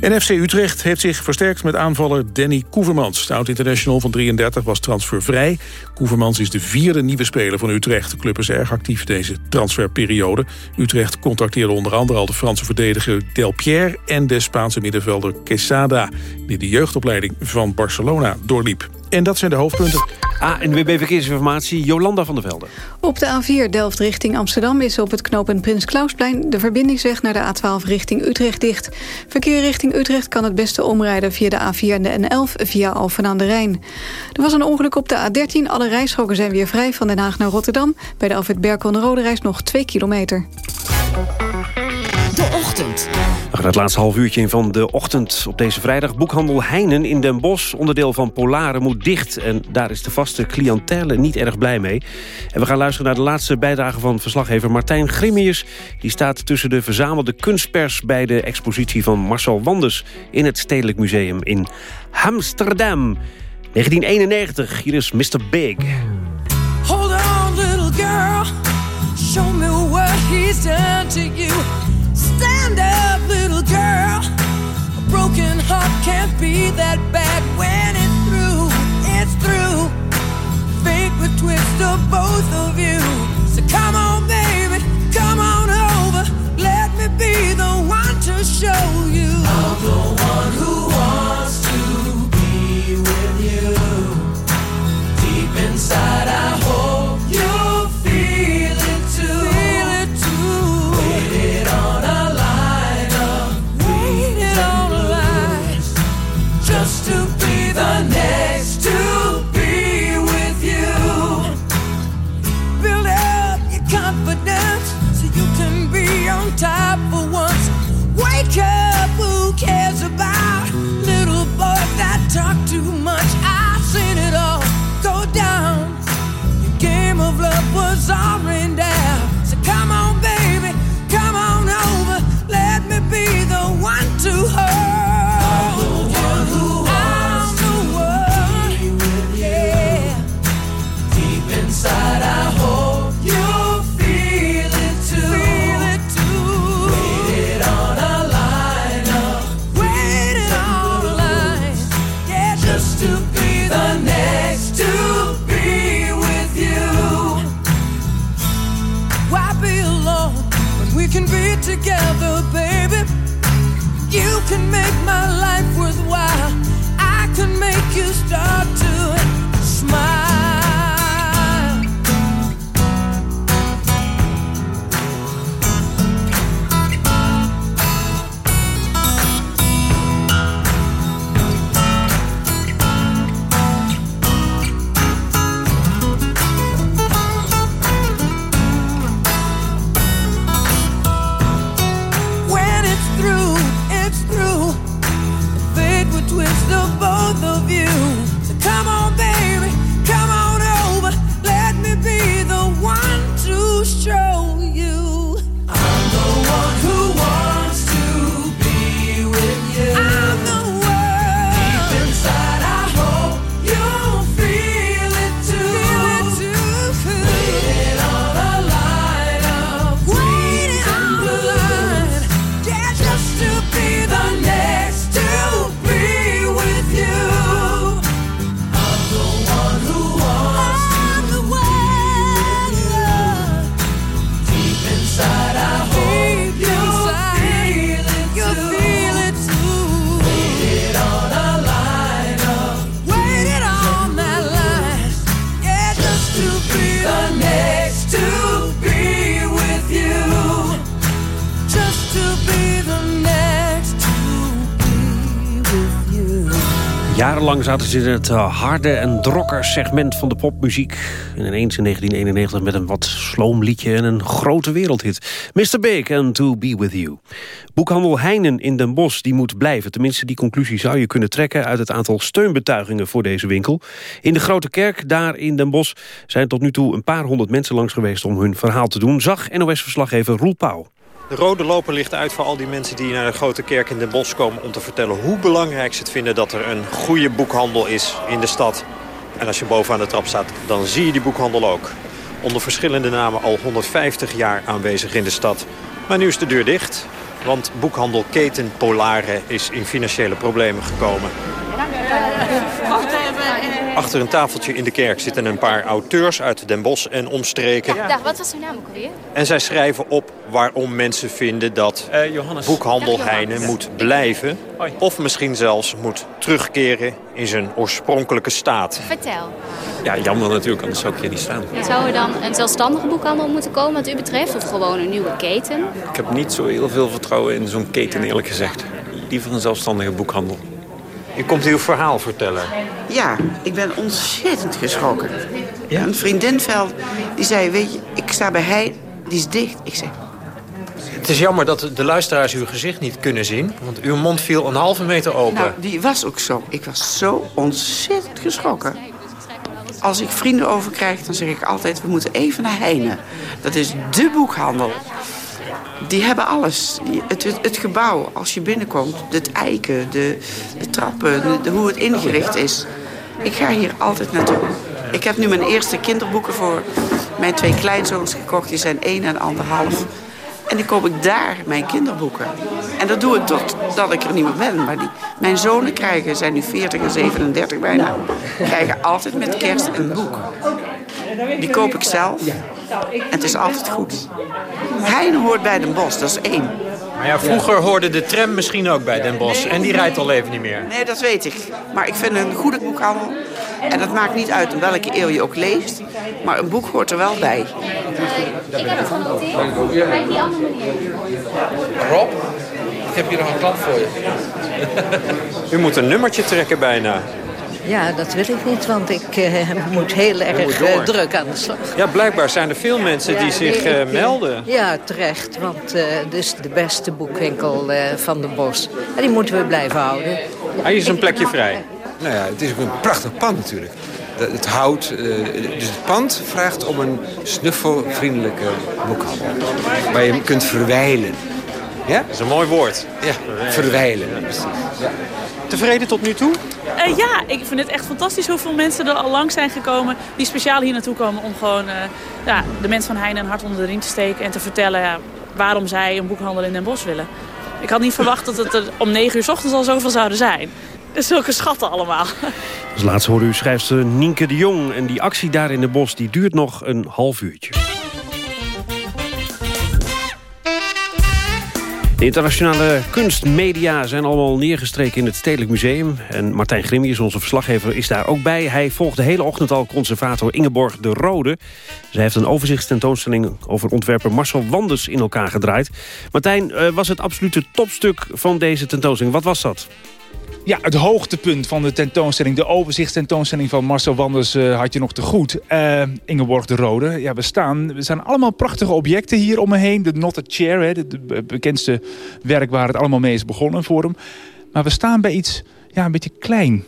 En FC Utrecht heeft zich versterkt met aanvaller Danny Koevermans. De oud-international van 33 was transfervrij. Koevermans is de vierde nieuwe speler van Utrecht. De club is erg actief deze transferperiode. Utrecht contacteerde onder andere al de Franse verdediger Delpierre... en de Spaanse middenvelder Quesada... die de jeugdopleiding van Barcelona doorliep. En dat zijn de hoofdpunten. ANWB Verkeersinformatie, Jolanda van der Velde. Op de A4 Delft richting Amsterdam is op het knooppunt Prins Klausplein... de verbindingsweg naar de A12 richting Utrecht dicht. Verkeer richting Utrecht kan het beste omrijden via de A4 en de N11 via Alphen aan de Rijn. Er was een ongeluk op de A13. Alle rijstroken zijn weer vrij van Den Haag naar Rotterdam. Bij de Alfred Berkel de Rode Reis nog 2 kilometer. De Ochtend. We gaan het laatste half uurtje in van de ochtend op deze vrijdag. Boekhandel Heinen in Den Bosch, onderdeel van Polaren, moet dicht. En daar is de vaste cliëntele niet erg blij mee. En we gaan luisteren naar de laatste bijdrage van verslaggever Martijn Grimius. Die staat tussen de verzamelde kunstpers... bij de expositie van Marcel Wanders in het Stedelijk Museum in Amsterdam. 1991, hier is Mr. Big. Hold on, little girl. Show me what he's done to you. Stand up, little girl. A broken heart can't be that bad when it's through. It's through. Fate would twist of both of you. So come on, baby, come on over. Let me be the one to show you. I'm the one who inside, I zaten ze in het eh, harde en drokker segment van de popmuziek. En ineens in 1991 met een wat sloom liedje en een grote wereldhit. Mr. Big and To Be With You. Boekhandel Heinen in Den Bosch die moet blijven. Tenminste, die conclusie zou je kunnen trekken... uit het aantal steunbetuigingen voor deze winkel. In de Grote Kerk, daar in Den Bosch... zijn tot nu toe een paar honderd mensen langs geweest om hun verhaal te doen... zag NOS-verslaggever Roel Pauw. De rode loper ligt uit voor al die mensen die naar de grote kerk in Den Bosch komen... om te vertellen hoe belangrijk ze het vinden dat er een goede boekhandel is in de stad. En als je bovenaan de trap staat, dan zie je die boekhandel ook. Onder verschillende namen al 150 jaar aanwezig in de stad. Maar nu is de deur dicht, want boekhandel Keten Polare is in financiële problemen gekomen. Achter een tafeltje in de kerk zitten een paar auteurs uit Den Bosch en omstreken. Dag, wat was uw naam ook alweer? En zij schrijven op waarom mensen vinden dat boekhandel Heine moet blijven. Of misschien zelfs moet terugkeren in zijn oorspronkelijke staat. Vertel. Ja, jammer natuurlijk, anders zou ik hier niet staan. Zou er dan een zelfstandige boekhandel moeten komen wat u betreft? Of gewoon een nieuwe keten? Ik heb niet zo heel veel vertrouwen in zo'n keten eerlijk gezegd. Liever een zelfstandige boekhandel. U komt uw verhaal vertellen. Ja, ik ben ontzettend geschrokken. Een vriendin veld die zei, weet je, ik sta bij hij, die is dicht. Ik zeg, Het is jammer dat de luisteraars uw gezicht niet kunnen zien. Want uw mond viel een halve meter open. nou, die was ook zo. Ik was zo ontzettend geschrokken. Als ik vrienden overkrijg, dan zeg ik altijd, we moeten even naar Heine. Dat is dé boekhandel. Die hebben alles. Het, het, gebouw, als je binnenkomt, het eiken, de, de trappen, de- hoe het ingericht is. Ik ga hier altijd naartoe. Ik heb nu mijn eerste kinderboeken voor mijn twee kleinzoons gekocht. Die zijn één en anderhalf. En dan koop ik daar mijn kinderboeken. En dat doe ik totdat ik er niet meer ben. Maar die, mijn zonen krijgen, zijn nu 40 en 37 bijna... krijgen altijd met kerst een boek. Die koop ik zelf. En het is altijd goed. Heine hoort bij Den Bosch, dat is één. Maar ja, vroeger hoorde de tram misschien ook bij Den Bosch. En die rijdt al even niet meer. Nee, dat weet ik. Maar ik vind een goede boekhandel. En dat maakt niet uit in welke eeuw je ook leest. Maar een boek hoort er wel bij. Rob, ik heb hier nog een klap voor je. U moet een nummertje trekken bijna. Ja, dat wil ik niet, want ik eh, moet heel erg moet eh, druk aan de slag. Ja, blijkbaar zijn er veel mensen die Ja, zich nee, eh, ik, melden. Ja, terecht, want eh dit is de beste boekwinkel eh, van de Bos. En die moeten we blijven houden. Hij is een plekje vrij. Nou ja, het is ook een prachtig pand natuurlijk. Het hout, eh, dus het pand vraagt om een snuffelvriendelijke boekhandel. Waar je kunt verwijlen. Ja? Dat is een mooi woord. Ja, verwijlen. precies. Ja. Tevreden tot nu toe? Eh, ja, ik vind het echt fantastisch hoeveel mensen er al lang zijn gekomen... die speciaal hier naartoe komen om gewoon eh, ja, de mensen van Heine een hart onder de riem te steken... en te vertellen ja, waarom zij een boekhandel in Den Bosch willen. Ik had niet verwacht dat het er om negen uur 's ochtends al zoveel zouden zijn. Dus zulke schatten allemaal. Als laatste hoorde u schrijfster Nienke de Jong. En die actie daar in de bos die duurt nog een half uurtje. De internationale kunstmedia zijn allemaal neergestreken in het Stedelijk Museum. En Martijn Grimmius, onze verslaggever, is daar ook bij. Hij volgt de hele ochtend al conservator Ingeborg de Rode. Zij heeft een overzichtstentoonstelling over ontwerper Marcel Wanders in elkaar gedraaid. Martijn, eh, was het absolute topstuk van deze tentoonstelling? Wat was dat? Ja, het hoogtepunt van de tentoonstelling, de overzichtstentoonstelling van Marcel Wanders eh, had je nog te goed. Eh, Ingeborg de Rode. Ja, we staan, we staan allemaal prachtige objecten hier om me heen. De Not Chair, het be- bekendste werk waar het allemaal mee is begonnen voor hem. Maar we staan bij iets, ja, een beetje klein.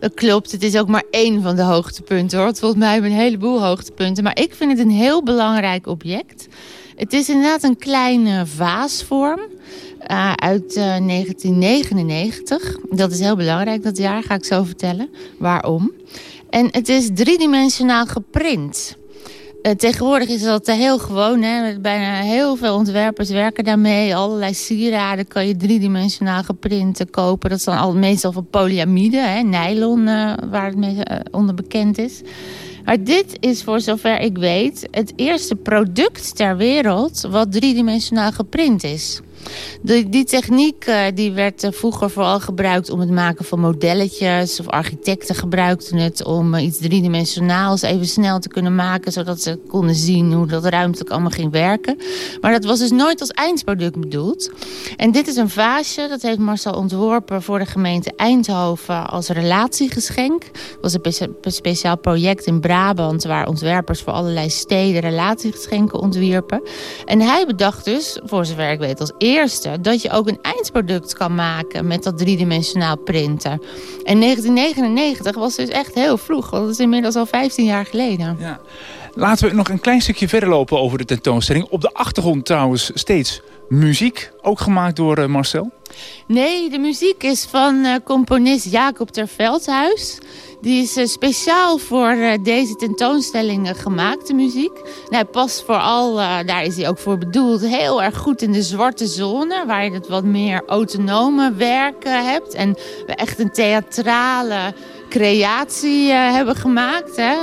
Dat klopt, het is ook maar één van de hoogtepunten hoor. Volgens mij hebben we een heleboel hoogtepunten. Maar ik vind het een heel belangrijk object. Het is inderdaad een kleine vaasvorm eh, uit eh, 1999. Dat is heel belangrijk dat jaar, ga ik zo vertellen. Waarom? En het is driedimensionaal geprint. Eh, tegenwoordig is dat eh, heel gewoon. Hè? Bijna heel veel ontwerpers werken daarmee. Allerlei sieraden kan je driedimensionaal geprint eh, kopen. Dat is dan al, meestal van polyamide, hè? nylon, eh, waar het eh, onder bekend is. Maar dit is voor zover ik weet het eerste product ter wereld wat driedimensionaal geprint is. De, die techniek uh, die werd uh, vroeger vooral gebruikt om het maken van modelletjes. Of architecten gebruikten het om uh, iets driedimensionaals even snel te kunnen maken. Zodat ze konden zien hoe dat ruimtelijk allemaal ging werken. Maar dat was dus nooit als eindproduct bedoeld. En dit is een vaasje, dat heeft Marcel ontworpen voor de gemeente Eindhoven als relatiegeschenk. Het was een speciaal project in Brabant waar ontwerpers voor allerlei steden relatiegeschenken ontwierpen. En hij bedacht dus, voor zover ik weet als eerste, dat je ook een eindproduct kan maken met dat driedimensionaal printen. En 1999 was dus echt heel vroeg, want dat is inmiddels al 15 jaar geleden. Ja. Laten we nog een klein stukje verder lopen over de tentoonstelling. Op de achtergrond trouwens steeds muziek, ook gemaakt door uh, Marcel? Nee, de muziek is van uh, componist Jacob ter Veldhuis. Die is uh, speciaal voor uh, deze tentoonstelling gemaakt, de muziek. Hij past vooral, daar is hij ook voor bedoeld, heel erg goed in de zwarte zone. Waar je het wat meer autonome werken hebt. En we echt een theatrale creatie hebben gemaakt. Hè.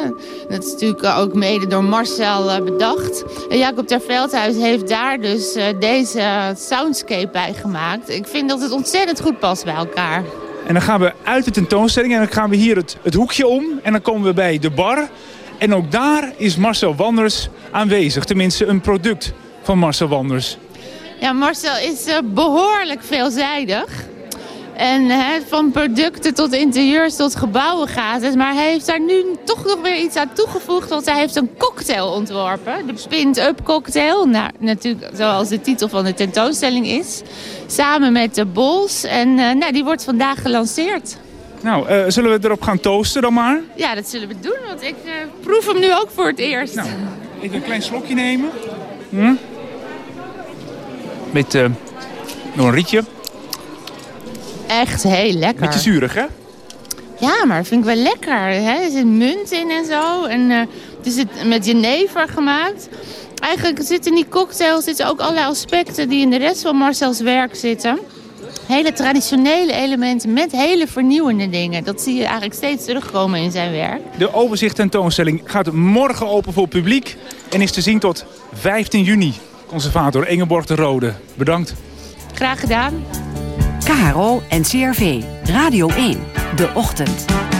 Dat is natuurlijk ook mede door Marcel bedacht. Jacob ter Veldhuis heeft daar dus deze soundscape bij gemaakt. Ik vind dat het ontzettend goed past bij elkaar. En dan gaan we uit de tentoonstelling en dan gaan we hier het, het hoekje om. En dan komen we bij de bar. En ook daar is Marcel Wanders aanwezig. Tenminste, een product van Marcel Wanders. Ja, Marcel is behoorlijk veelzijdig. En hè, van producten tot interieurs tot gebouwen gaat het. Maar hij heeft daar nu toch nog weer iets aan toegevoegd. Want hij heeft een cocktail ontworpen. De Spint-Up cocktail. Nou, natuurlijk zoals de titel van de tentoonstelling is. Samen met de Bols. En uh, nou, die wordt vandaag gelanceerd. Nou, uh, zullen we erop gaan toasten dan maar? Ja, dat zullen we doen. Want ik uh, proef hem nu ook voor het eerst. Nou, even een klein slokje nemen. Hm? Met nog een rietje echt heel lekker. Beetje zuurig, hè? Ja, maar vind ik wel lekker. Hè? Er zit munt in en zo. En uh, het is met jenever gemaakt. Eigenlijk zitten in die cocktail zitten ook allerlei aspecten die in de rest van Marcel's werk zitten. Hele traditionele elementen met hele vernieuwende dingen. Dat zie je eigenlijk steeds terugkomen in zijn werk. De overzicht tentoonstelling gaat morgen open voor publiek. En is te zien tot 15 juni. Conservator Ingeborg de Rode. Bedankt. Graag gedaan. KRO en CRV. Radio 1. De Ochtend.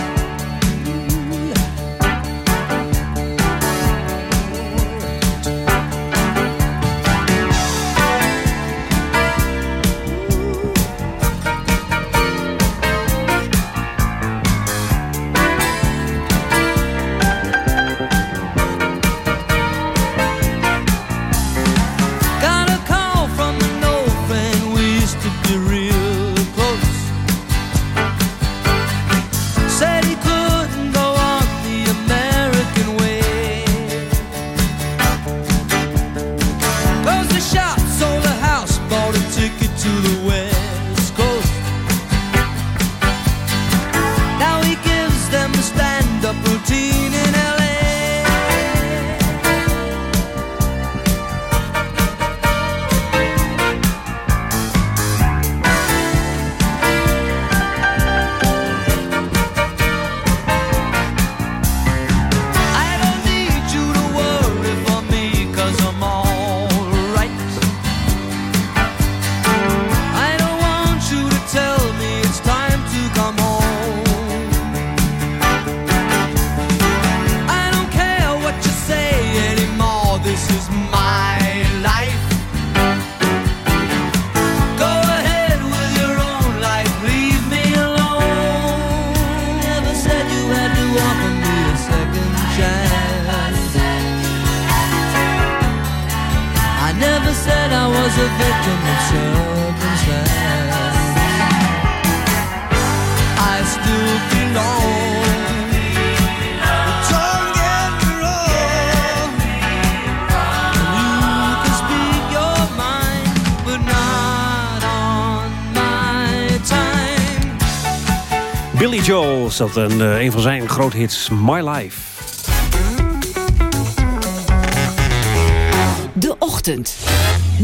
Dat een, uh, een van zijn grote hits, My Life. De Ochtend.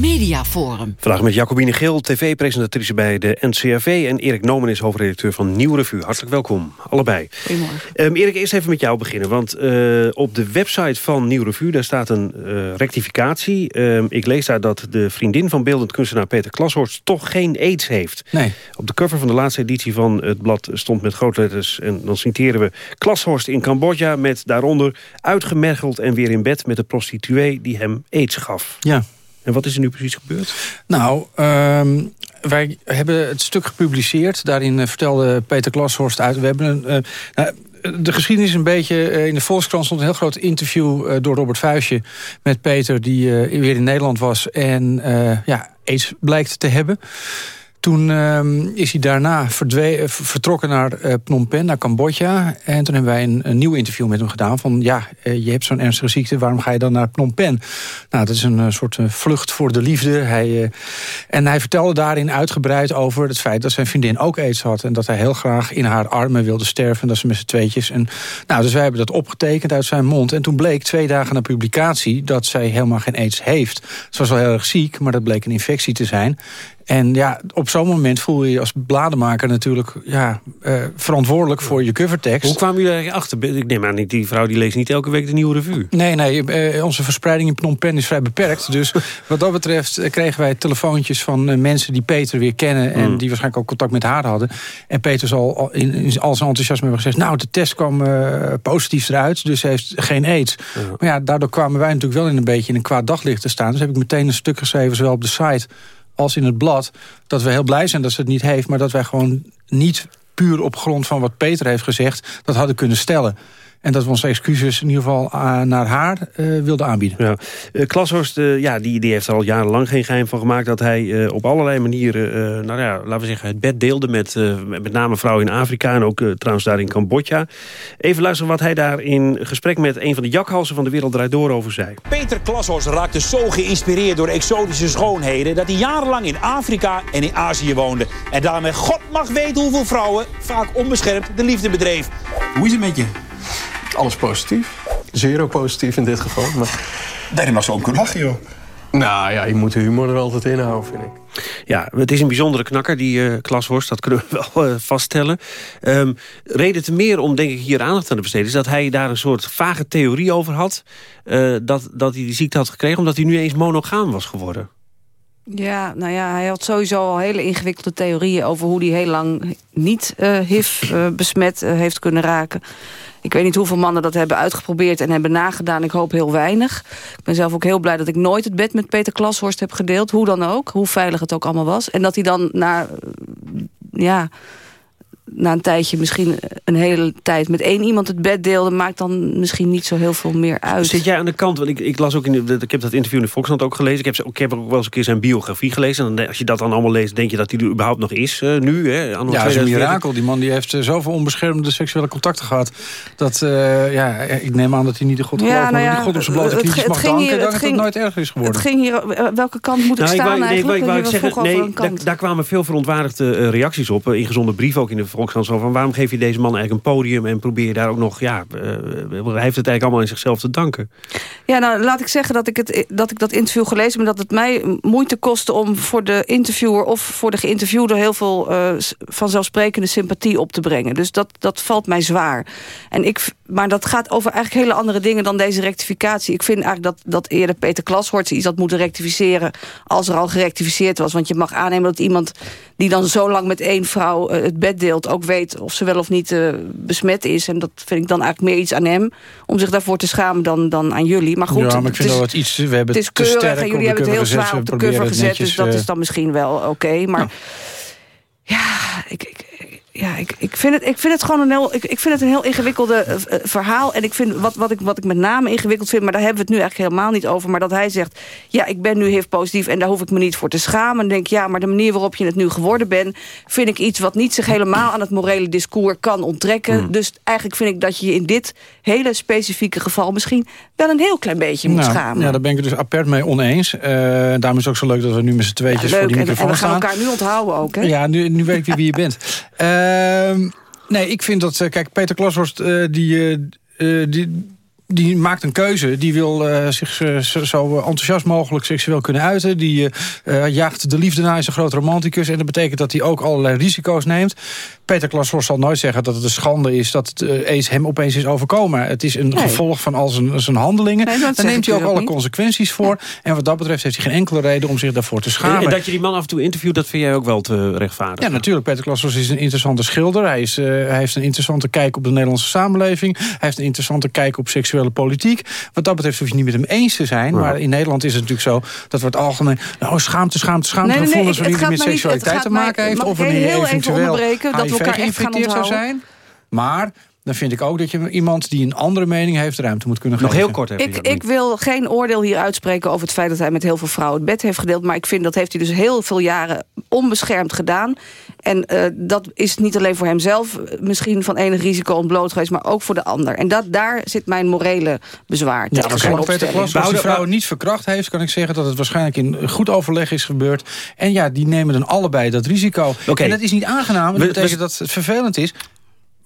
Mediaforum. Vandaag met Jacobine Geel, tv-presentatrice bij de NCRV... en Erik Nomen is hoofdredacteur van Nieuw Revue. Hartelijk welkom, allebei. Goedemorgen. Um, Erik, eerst even met jou beginnen. Want uh, op de website van Nieuw Revue daar staat een uh, rectificatie. Um, ik lees daar dat de vriendin van beeldend kunstenaar Peter Klashorst... toch geen aids heeft. Nee. Op de cover van de laatste editie van het blad stond met grootletters... en dan citeren we... Klashorst in Cambodja met daaronder... uitgemergeld en weer in bed met de prostituee die hem aids gaf. Ja. En wat is er nu precies gebeurd? Nou, um, wij hebben het stuk gepubliceerd. Daarin uh, vertelde Peter Klashorst uit... We hebben uh, nou, de geschiedenis een beetje... Uh, in de Volkskrant stond een heel groot interview door Robert Vuijsje... met Peter, die weer in Nederland was. En ja, aids blijkt te hebben. Toen uh, is hij daarna vertrokken naar uh, Phnom Penh, naar Cambodja. En toen hebben wij een, nieuw interview met hem gedaan. Van ja, uh, je hebt zo'n ernstige ziekte, waarom ga je dan naar Phnom Penh? Nou, dat is een soort vlucht voor de liefde. Hij, en hij vertelde daarin uitgebreid over het feit dat zijn vriendin ook aids had. En dat hij heel graag in haar armen wilde sterven. En dat ze met z'n tweetjes. En, nou, dus wij hebben dat opgetekend uit zijn mond. En toen bleek twee dagen na publicatie dat zij helemaal geen aids heeft. Ze was wel heel erg ziek, maar dat bleek een infectie te zijn. En ja, op zo'n moment voel je je als blademaker natuurlijk ja, uh, verantwoordelijk voor je covertekst. Hoe kwamen jullie eigenlijk achter? Ik neem aan, niet die vrouw die leest niet elke week de nieuwe revue. Nee, nee, uh, onze verspreiding in Phnom Penh is vrij beperkt. Dus wat dat betreft uh, kregen wij telefoontjes van mensen die Peter weer kennen... en mm. die waarschijnlijk ook contact met haar hadden. En Peter zal al in, in al zijn enthousiasme hebben gezegd... nou, de test kwam positief eruit, dus ze heeft geen aids. Maar ja, daardoor kwamen wij natuurlijk wel in een beetje in een kwaad daglicht te staan. Dus heb ik meteen een stuk geschreven, zowel op de site als in het blad... dat we heel blij zijn dat ze het niet heeft... maar dat wij gewoon niet puur op grond van wat Peter heeft gezegd... dat hadden kunnen stellen. En dat we onze excuses in ieder geval uh, naar haar uh, wilden aanbieden. Ja. Uh, Klashorst ja, die, die heeft er al jarenlang geen geheim van gemaakt... dat hij op allerlei manieren, nou ja, laten we zeggen, het bed deelde... met met name vrouwen in Afrika en ook trouwens daar in Cambodja. Even luisteren wat hij daar in gesprek met... een van de jakhalsen van de Wereld Draait Door over zei. Peter Klashorst raakte zo geïnspireerd door exotische schoonheden... dat hij jarenlang in Afrika en in Azië woonde. En daarmee God mag weten hoeveel vrouwen, vaak onbeschermd, de liefde bedreef. Hoe is het met je? Alles positief. Zero positief in dit geval. Maar... Maar zo om kunnen lachen, joh. Nou ja, je moet de humor er altijd in houden, vind ik. Ja, het is een bijzondere knakker, die uh, Klashorst. Dat kunnen we wel uh, vaststellen. Um, reden te meer om, denk ik, hier aandacht aan te besteden... is dat hij daar een soort vage theorie over had... Uh, dat, dat hij die ziekte had gekregen... omdat hij nu eens monogaam was geworden. Ja, nou ja, hij had sowieso al hele ingewikkelde theorieën... over hoe hij heel lang niet HIV besmet heeft kunnen raken. Ik weet niet hoeveel mannen dat hebben uitgeprobeerd en hebben nagedaan. Ik hoop heel weinig. Ik ben zelf ook heel blij dat ik nooit het bed met Peter Klashorst heb gedeeld. Hoe dan ook, hoe veilig het ook allemaal was. En dat hij dan na... Ja, na een tijdje misschien een hele tijd met één iemand het bed deelde... maakt dan misschien niet zo heel veel meer uit. Zit jij aan de kant? Want ik, ik las ook in de, ik heb dat interview in de Volkskrant ook gelezen. Ik heb, ik heb ook wel eens een keer zijn biografie gelezen. En dan, als je dat dan allemaal leest, denk je dat hij er überhaupt nog is uh, nu. Hè, ja, dat is een mirakel. Die man die heeft uh, zoveel onbeschermde seksuele contacten gehad. Dat, uh, ja, ik neem aan dat hij niet de God gelooft, ja, nou ja, maar die God op zijn blote knietjes mag danken. Hier, dat het nooit erger is geworden. Het ging hier, welke kant moet ik nou, staan ik wou, eigenlijk? Nee, ik wou, zeggen, nee, daar, daar, kwamen veel verontwaardigde reacties op. ingezonde brief ook in de Volkskrant. Zo van, waarom geef je deze man eigenlijk een podium... en probeer je daar ook nog... Ja, uh, hij heeft het eigenlijk allemaal in zichzelf te danken. Ja, nou, laat ik zeggen dat ik, het, dat, ik dat interview gelezen heb... dat het mij moeite kostte om voor de interviewer... of voor de geïnterviewde heel veel uh, vanzelfsprekende sympathie op te brengen. Dus dat, dat valt mij zwaar. En ik, maar dat gaat over eigenlijk hele andere dingen dan deze rectificatie. Ik vind eigenlijk dat, dat eerder Peter Klashorts iets had moeten rectificeren... als er al gerectificeerd was. Want je mag aannemen dat iemand die dan zo lang met één vrouw uh, het bed deelt... ook weet of ze wel of niet uh, besmet is. En dat vind ik dan eigenlijk meer iets aan hem... om zich daarvoor te schamen dan, dan aan jullie. Maar goed, ja, maar ik vind wel wat iets... We hebben het is keurig en jullie hebben het heel zwaar op de cover gezet. Netjes, dus dat is dan misschien wel oké. Okay, maar nou. ja, ik, ik ja, ik, ik, vind het, ik vind het gewoon een heel, ik, ik vind het een heel ingewikkelde uh, verhaal. En ik vind wat, wat, ik, wat ik met name ingewikkeld vind, maar daar hebben we het nu eigenlijk helemaal niet over. Maar dat hij zegt, ja, ik ben nu HIV positief en daar hoef ik me niet voor te schamen. En denk ja, maar de manier waarop je het nu geworden bent, vind ik iets wat niet zich helemaal aan het morele discours kan onttrekken. Mm. Dus eigenlijk vind ik dat je je in dit hele specifieke geval misschien wel een heel klein beetje moet nou, schamen. Ja, daar ben ik het dus apert mee oneens. Uh, daarom is het ook zo leuk dat we nu met z'n tweetjes ja, voor die en, microfoon en we gaan staan. elkaar nu onthouden ook, hè? Ja, nu, nu weet ik weer wie je bent. Uh, nee, ik vind dat... Kijk, Peter Klashorst, uh, die, uh, die die maakt een keuze. Die wil zich zo enthousiast mogelijk seksueel kunnen uiten. Die jaagt de liefde naar, is een groot romanticus. En dat betekent dat hij ook allerlei risico's neemt. Peter Klaas zal nooit zeggen dat het een schande is... dat het eens hem opeens is overkomen. Het is een gevolg van al zijn, zijn handelingen. Nee, Daar neemt hij ook alle consequenties voor. En wat dat betreft heeft hij geen enkele reden om zich daarvoor te schamen. En dat je die man af en toe interviewt, dat vind jij ook wel te rechtvaardig? Ja, natuurlijk. Peter Klaas is een interessante schilder. Hij, is, hij heeft een interessante kijk op de Nederlandse samenleving. Hij heeft een interessante kijk op seksuele politiek. Wat dat betreft hoef je niet met hem eens te zijn. Maar in Nederland is het natuurlijk zo dat wordt algemeen... nou, schaamte, schaamte, schaamte nee, nee, gevoelens... wanneer hij met seksualiteit te maken heeft... of wanneer je eventueel dat we elkaar geïnfecteerd zou zijn. Maar dan vind ik ook dat je iemand die een andere mening heeft... ruimte moet kunnen Nog geven. heel kort even. Ik, ik wil geen oordeel hier uitspreken over het feit dat hij met heel veel vrouwen het bed heeft gedeeld. Maar ik vind dat heeft hij dus heel veel jaren onbeschermd gedaan. En uh, dat is niet alleen voor hemzelf misschien van enig risico ontbloot geweest... maar ook voor de ander. En dat, daar zit mijn morele bezwaar ja, tegen zijn Peter Klas, als die vrouw niet verkracht heeft... kan ik zeggen dat het waarschijnlijk in goed overleg is gebeurd. En ja, die nemen dan allebei dat risico. Okay. En dat is niet aangenaam. Dat betekent dat het vervelend is.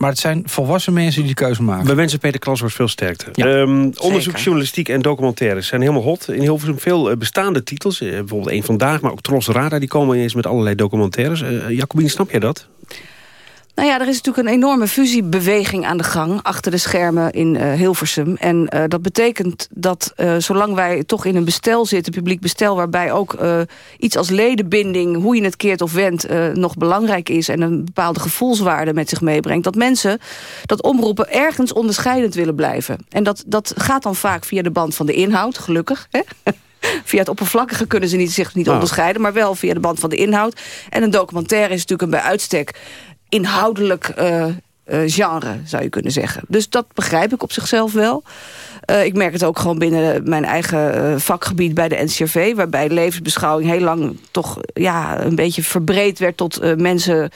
Maar het zijn volwassen mensen die die keuze maken. We wensen Peter Klaashorst veel sterkte. Ja, um, onderzoeksjournalistiek en documentaires zijn helemaal hot. In Hilversum veel uh, bestaande titels. Uh, bijvoorbeeld één Vandaag, maar ook Tros Radar. Die komen ineens met allerlei documentaires. Uh, Jacobine, snap jij dat? Nou ja, er is natuurlijk een enorme fusiebeweging aan de gang... achter de schermen in uh, Hilversum. En uh, dat betekent dat uh, zolang wij toch in een bestel zitten... publiek bestel, waarbij ook iets als ledenbinding... hoe je het keert of wendt, nog belangrijk is... en een bepaalde gevoelswaarde met zich meebrengt... dat mensen dat omroepen ergens onderscheidend willen blijven. En dat, dat gaat dan vaak via de band van de inhoud, gelukkig. Hè? Via het oppervlakkige kunnen ze niet, zich niet oh. onderscheiden... maar wel via de band van de inhoud. En een documentaire is natuurlijk een bij uitstek inhoudelijk uh, genre, zou je kunnen zeggen. Dus dat begrijp ik op zichzelf wel. Uh, ik merk het ook gewoon binnen mijn eigen vakgebied bij de NCRV... waarbij levensbeschouwing heel lang toch ja, een beetje verbreed werd... tot mensen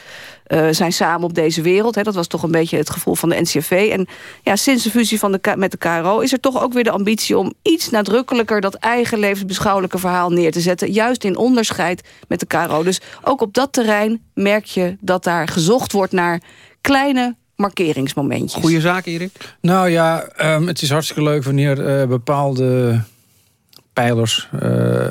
zijn samen op deze wereld. Dat was toch een beetje het gevoel van de NCRV. En ja, sinds de fusie van de, met de KRO is er toch ook weer de ambitie... om iets nadrukkelijker dat eigen levensbeschouwelijke verhaal neer te zetten. Juist in onderscheid met de KRO. Dus ook op dat terrein merk je dat daar gezocht wordt naar kleine markeringsmomentjes. Goeie zaak, Erik? Nou ja, um, het is hartstikke leuk wanneer uh, bepaalde pijlers... Uh,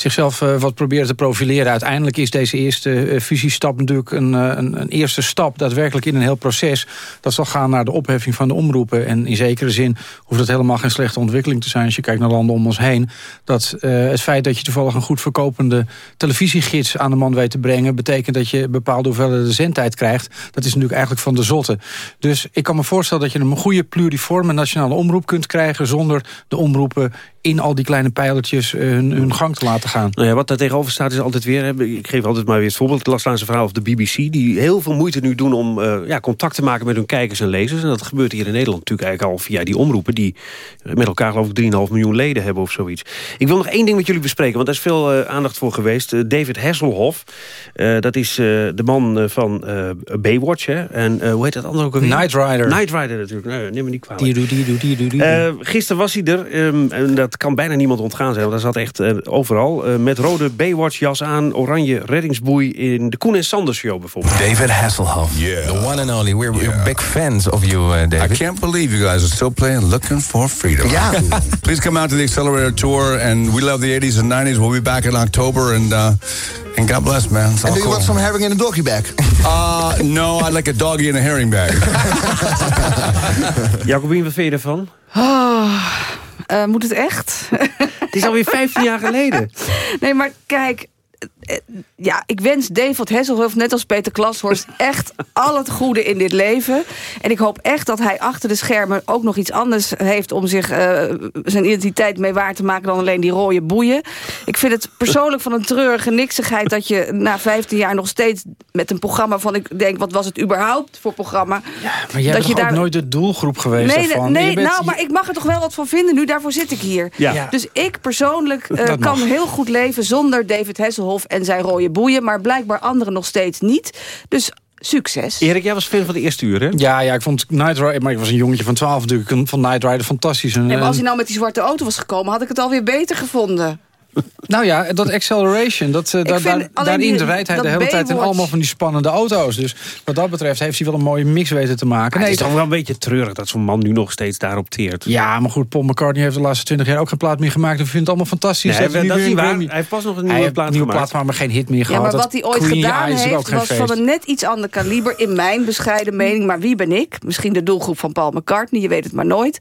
zichzelf uh, wat proberen te profileren. Uiteindelijk is deze eerste fusiestap natuurlijk een, uh, een, een, eerste stap... daadwerkelijk in een heel proces. Dat zal gaan naar de opheffing van de omroepen. En in zekere zin hoeft het helemaal geen slechte ontwikkeling te zijn... als je kijkt naar landen om ons heen. Dat het feit dat je toevallig een goed verkopende televisiegids aan de man weet te brengen... betekent dat je bepaalde hoeveelheden zendtijd krijgt. Dat is natuurlijk eigenlijk van de zotte. Dus ik kan me voorstellen dat je een goede pluriforme nationale omroep kunt krijgen... zonder de omroepen in al die kleine pijlertjes hun, hun gang te laten gaan. Nou ja, wat daar tegenover staat is altijd weer... ik geef altijd maar weer het voorbeeld, het Laslaanse verhaal of de BBC... die heel veel moeite nu doen om uh, ja, contact te maken met hun kijkers en lezers. En dat gebeurt hier in Nederland natuurlijk eigenlijk al via die omroepen... die met elkaar geloof ik 3,5 miljoen leden hebben of zoiets. Ik wil nog één ding met jullie bespreken, want daar is veel uh, aandacht voor geweest. Uh, David Hasselhoff, dat is de man van Baywatch. Hè? En hoe heet dat andere ook alweer? Night Rider. Night Rider natuurlijk, nee, neem me niet kwalijk. Die die die die die gisteren was hij er, um, en dat kan bijna niemand ontgaan zijn... want hij zat echt overal uh, met rode Baywatch-jas aan, oranje reddingsboei... in de Koen en Sanders show bijvoorbeeld. David Hasselhoff, yeah. the one and only. We're, we're big fans of you, uh, David. I can't believe you guys are still playing Looking for Freedom. Yeah. Please come out to the Accelerator Tour, and we love the 80s and 90s. We'll be back in October, and... Uh, and God bless, man. and do you cool. want some herring in a doggy bag? Uh, no, I'd like a doggy in a herring bag. Jacobien, wat vind je ervan? Uh, moet het echt? Het is alweer 15 jaar geleden. Nee, maar kijk, ja, ik wens David Hasselhoff, net als Peter Klashorst... echt al het goede in dit leven. En ik hoop echt dat hij achter de schermen ook nog iets anders heeft... om zich uh, zijn identiteit mee waar te maken dan alleen die rode boeien. Ik vind het persoonlijk van een treurige niksigheid... dat je na 15 jaar nog steeds met een programma van... ik denk, wat was het überhaupt voor programma? Ja, maar jij dat bent je daar... nooit de doelgroep geweest nee, daarvan. Nee, bent... nou, maar ik mag er toch wel wat van vinden nu. Daarvoor zit ik hier. Ja. Dus ik persoonlijk uh, kan heel goed leven zonder David Hasselhoff... en zijn rode boeien, maar blijkbaar anderen nog steeds niet. Dus succes. Erik, jij was fan van de eerste uur, hè? Ja, ja ik vond Night Rider, maar ik was een jongetje van 12 natuurlijk, van Night Rider fantastisch. En, en als hij nou met die zwarte auto was gekomen, had ik het alweer beter gevonden. Nou ja, dat acceleration, dat, uh, da, vind alleen daarin die- rijdt hij de hele tijd in allemaal van die spannende auto's. Dus wat dat betreft heeft hij wel een mooie mix weten te maken. het is toch wel een beetje treurig dat zo'n man nu nog steeds daarop teert. Ja, maar goed, Paul McCartney heeft de laatste 20 jaar ook geen plaat meer gemaakt. En vindt het allemaal fantastisch. Nee, Hij heeft dat is niet waar. Hij heeft pas nog een nieuwe heeft plaat een nieuwe plaat, maar geen hit meer Ja, gehad. maar Dat wat hij ooit Queen gedaan Eyes is ook heeft, was feest. van een net iets ander kaliber... in mijn bescheiden mening, maar wie ben ik? Misschien de doelgroep van Paul McCartney, je weet het maar nooit...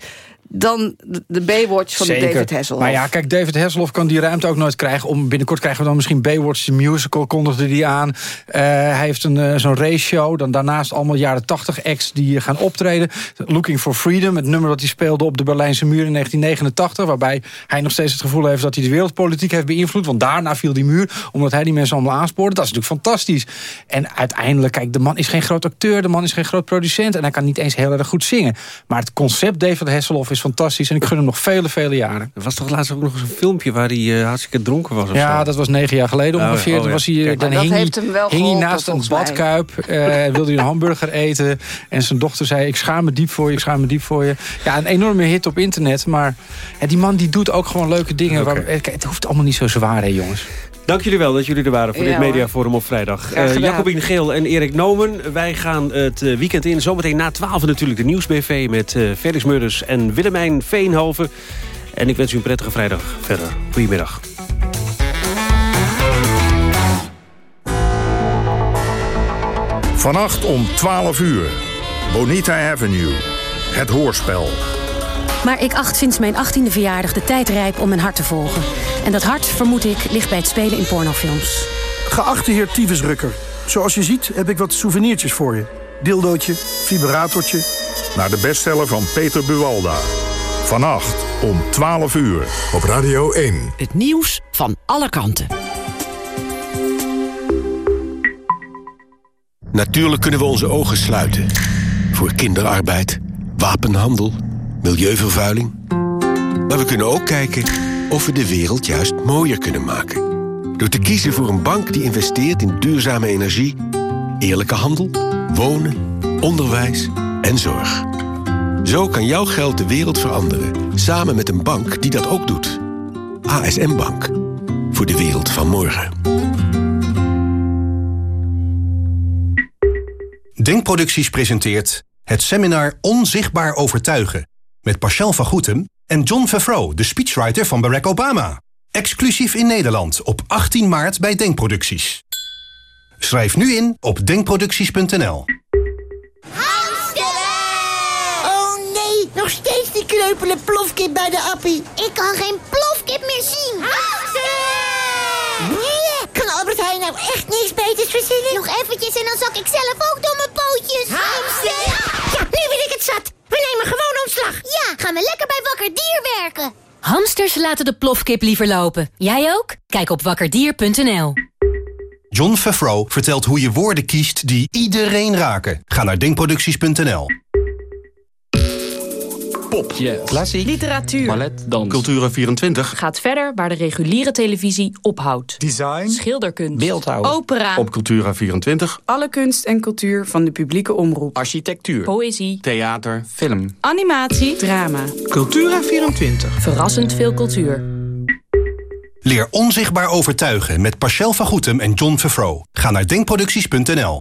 dan de- Baywatch van Zeker. David Hasselhoff. Maar ja, kijk, David Hasselhoff kan die ruimte ook nooit krijgen. Om, binnenkort krijgen we dan misschien Baywatch, de musical, kondigde die aan. Eh, hij heeft een, eh, zo'n race show. Dan daarnaast allemaal jaren 80 acts die eh, gaan optreden. Looking for Freedom, het nummer dat hij speelde op de Berlijnse muur in 1989. Waarbij hij nog steeds het gevoel heeft dat hij de wereldpolitiek heeft beïnvloed. Want daarna viel die muur, omdat hij die mensen allemaal aanspoorde. Dat is natuurlijk fantastisch. En uiteindelijk, kijk, de man is geen groot acteur. De man is geen groot producent. En hij kan niet eens heel erg goed zingen. Maar het concept David Hasselhoff is fantastisch. En ik gun hem nog vele, vele jaren. Er was toch laatst ook nog eens een filmpje waar hij eh, hartstikke dronken was of Ja, zo? dat was negen jaar geleden Oh, ongeveer. oh, ja. was hij, Kijk, dan hing, hij, heeft hem wel hing hij geholpen, naast een badkuip. eh, wilde hij een hamburger eten. En zijn dochter zei, ik schaam me diep voor je, ik schaam me diep voor je. Ja, een enorme hit op internet. Maar ja, die man die doet ook gewoon leuke dingen. Waar, eh, kijk, het hoeft allemaal niet zo zwaar, hè jongens. Dank jullie wel dat jullie er waren voor Ja, dit mediaforum op vrijdag. Eh, gedaan. Jacobien Geel en Erik Nomen. Wij gaan het eh, weekend in. Zometeen na 12 natuurlijk de Nieuwsbv met eh, Felix Murders en Willemijn Veenhoven. En ik wens u een prettige vrijdag verder. Goedemiddag. Vannacht om 12 uur. Bonita Avenue. Het hoorspel. Maar ik acht sinds mijn 18e verjaardag de tijd rijp om mijn hart te volgen. En dat hart, vermoed ik, ligt bij het spelen in pornofilms. Geachte heer Tyfusrukker, zoals je ziet heb ik wat souvenirtjes voor je. Dildootje, vibratortje. Naar de bestseller van Peter Buwalda. Vannacht om 12 uur. Op Radio 1. Het nieuws van alle kanten. Natuurlijk kunnen we onze ogen sluiten. Voor kinderarbeid, wapenhandel, milieuvervuiling. Maar we kunnen ook kijken of we de wereld juist mooier kunnen maken. Door te kiezen voor een bank die investeert in duurzame energie, eerlijke handel, wonen, onderwijs en zorg. Zo kan jouw geld de wereld veranderen, samen met een bank die dat ook doet. ASM Bank. Voor de wereld van morgen. Denkproducties presenteert het seminar Onzichtbaar Overtuigen... met Pascal van Goetem en John Favreau, de speechwriter van Barack Obama. Exclusief in Nederland op 18 maart bij Denkproducties. Schrijf nu in op denkproducties.nl. Oh nee, nog steeds die kreupele plofkip bij de appie. Ik kan geen plofkip meer zien. Nee, kan Albert Heijn nou echt niks beters verzinnen? Nog eventjes en dan zak ik zelf ook door mijn pootjes. Hamster! Nemen gewoon ontslag. Ja, gaan we lekker bij Wakker Dier werken. Hamsters laten de plofkip liever lopen. Jij ook? Kijk op wakkerdier.nl. John Favreau vertelt hoe je woorden kiest die iedereen raken. Ga naar denkproducties.nl. Pop, klassiek, Literatuur. ballet, dans, Cultura24, Gaat verder waar de reguliere televisie ophoudt. design, Schilderkunst. beeldhouwen, Opera. op Cultura24, Alle kunst en cultuur van de publieke omroep. architectuur, Poëzie. theater, film. Animatie. Drama. Cultura24. Verrassend veel cultuur. Leer onzichtbaar overtuigen met Pascal van Goetem en John Favreau. Ga naar denkproducties.nl.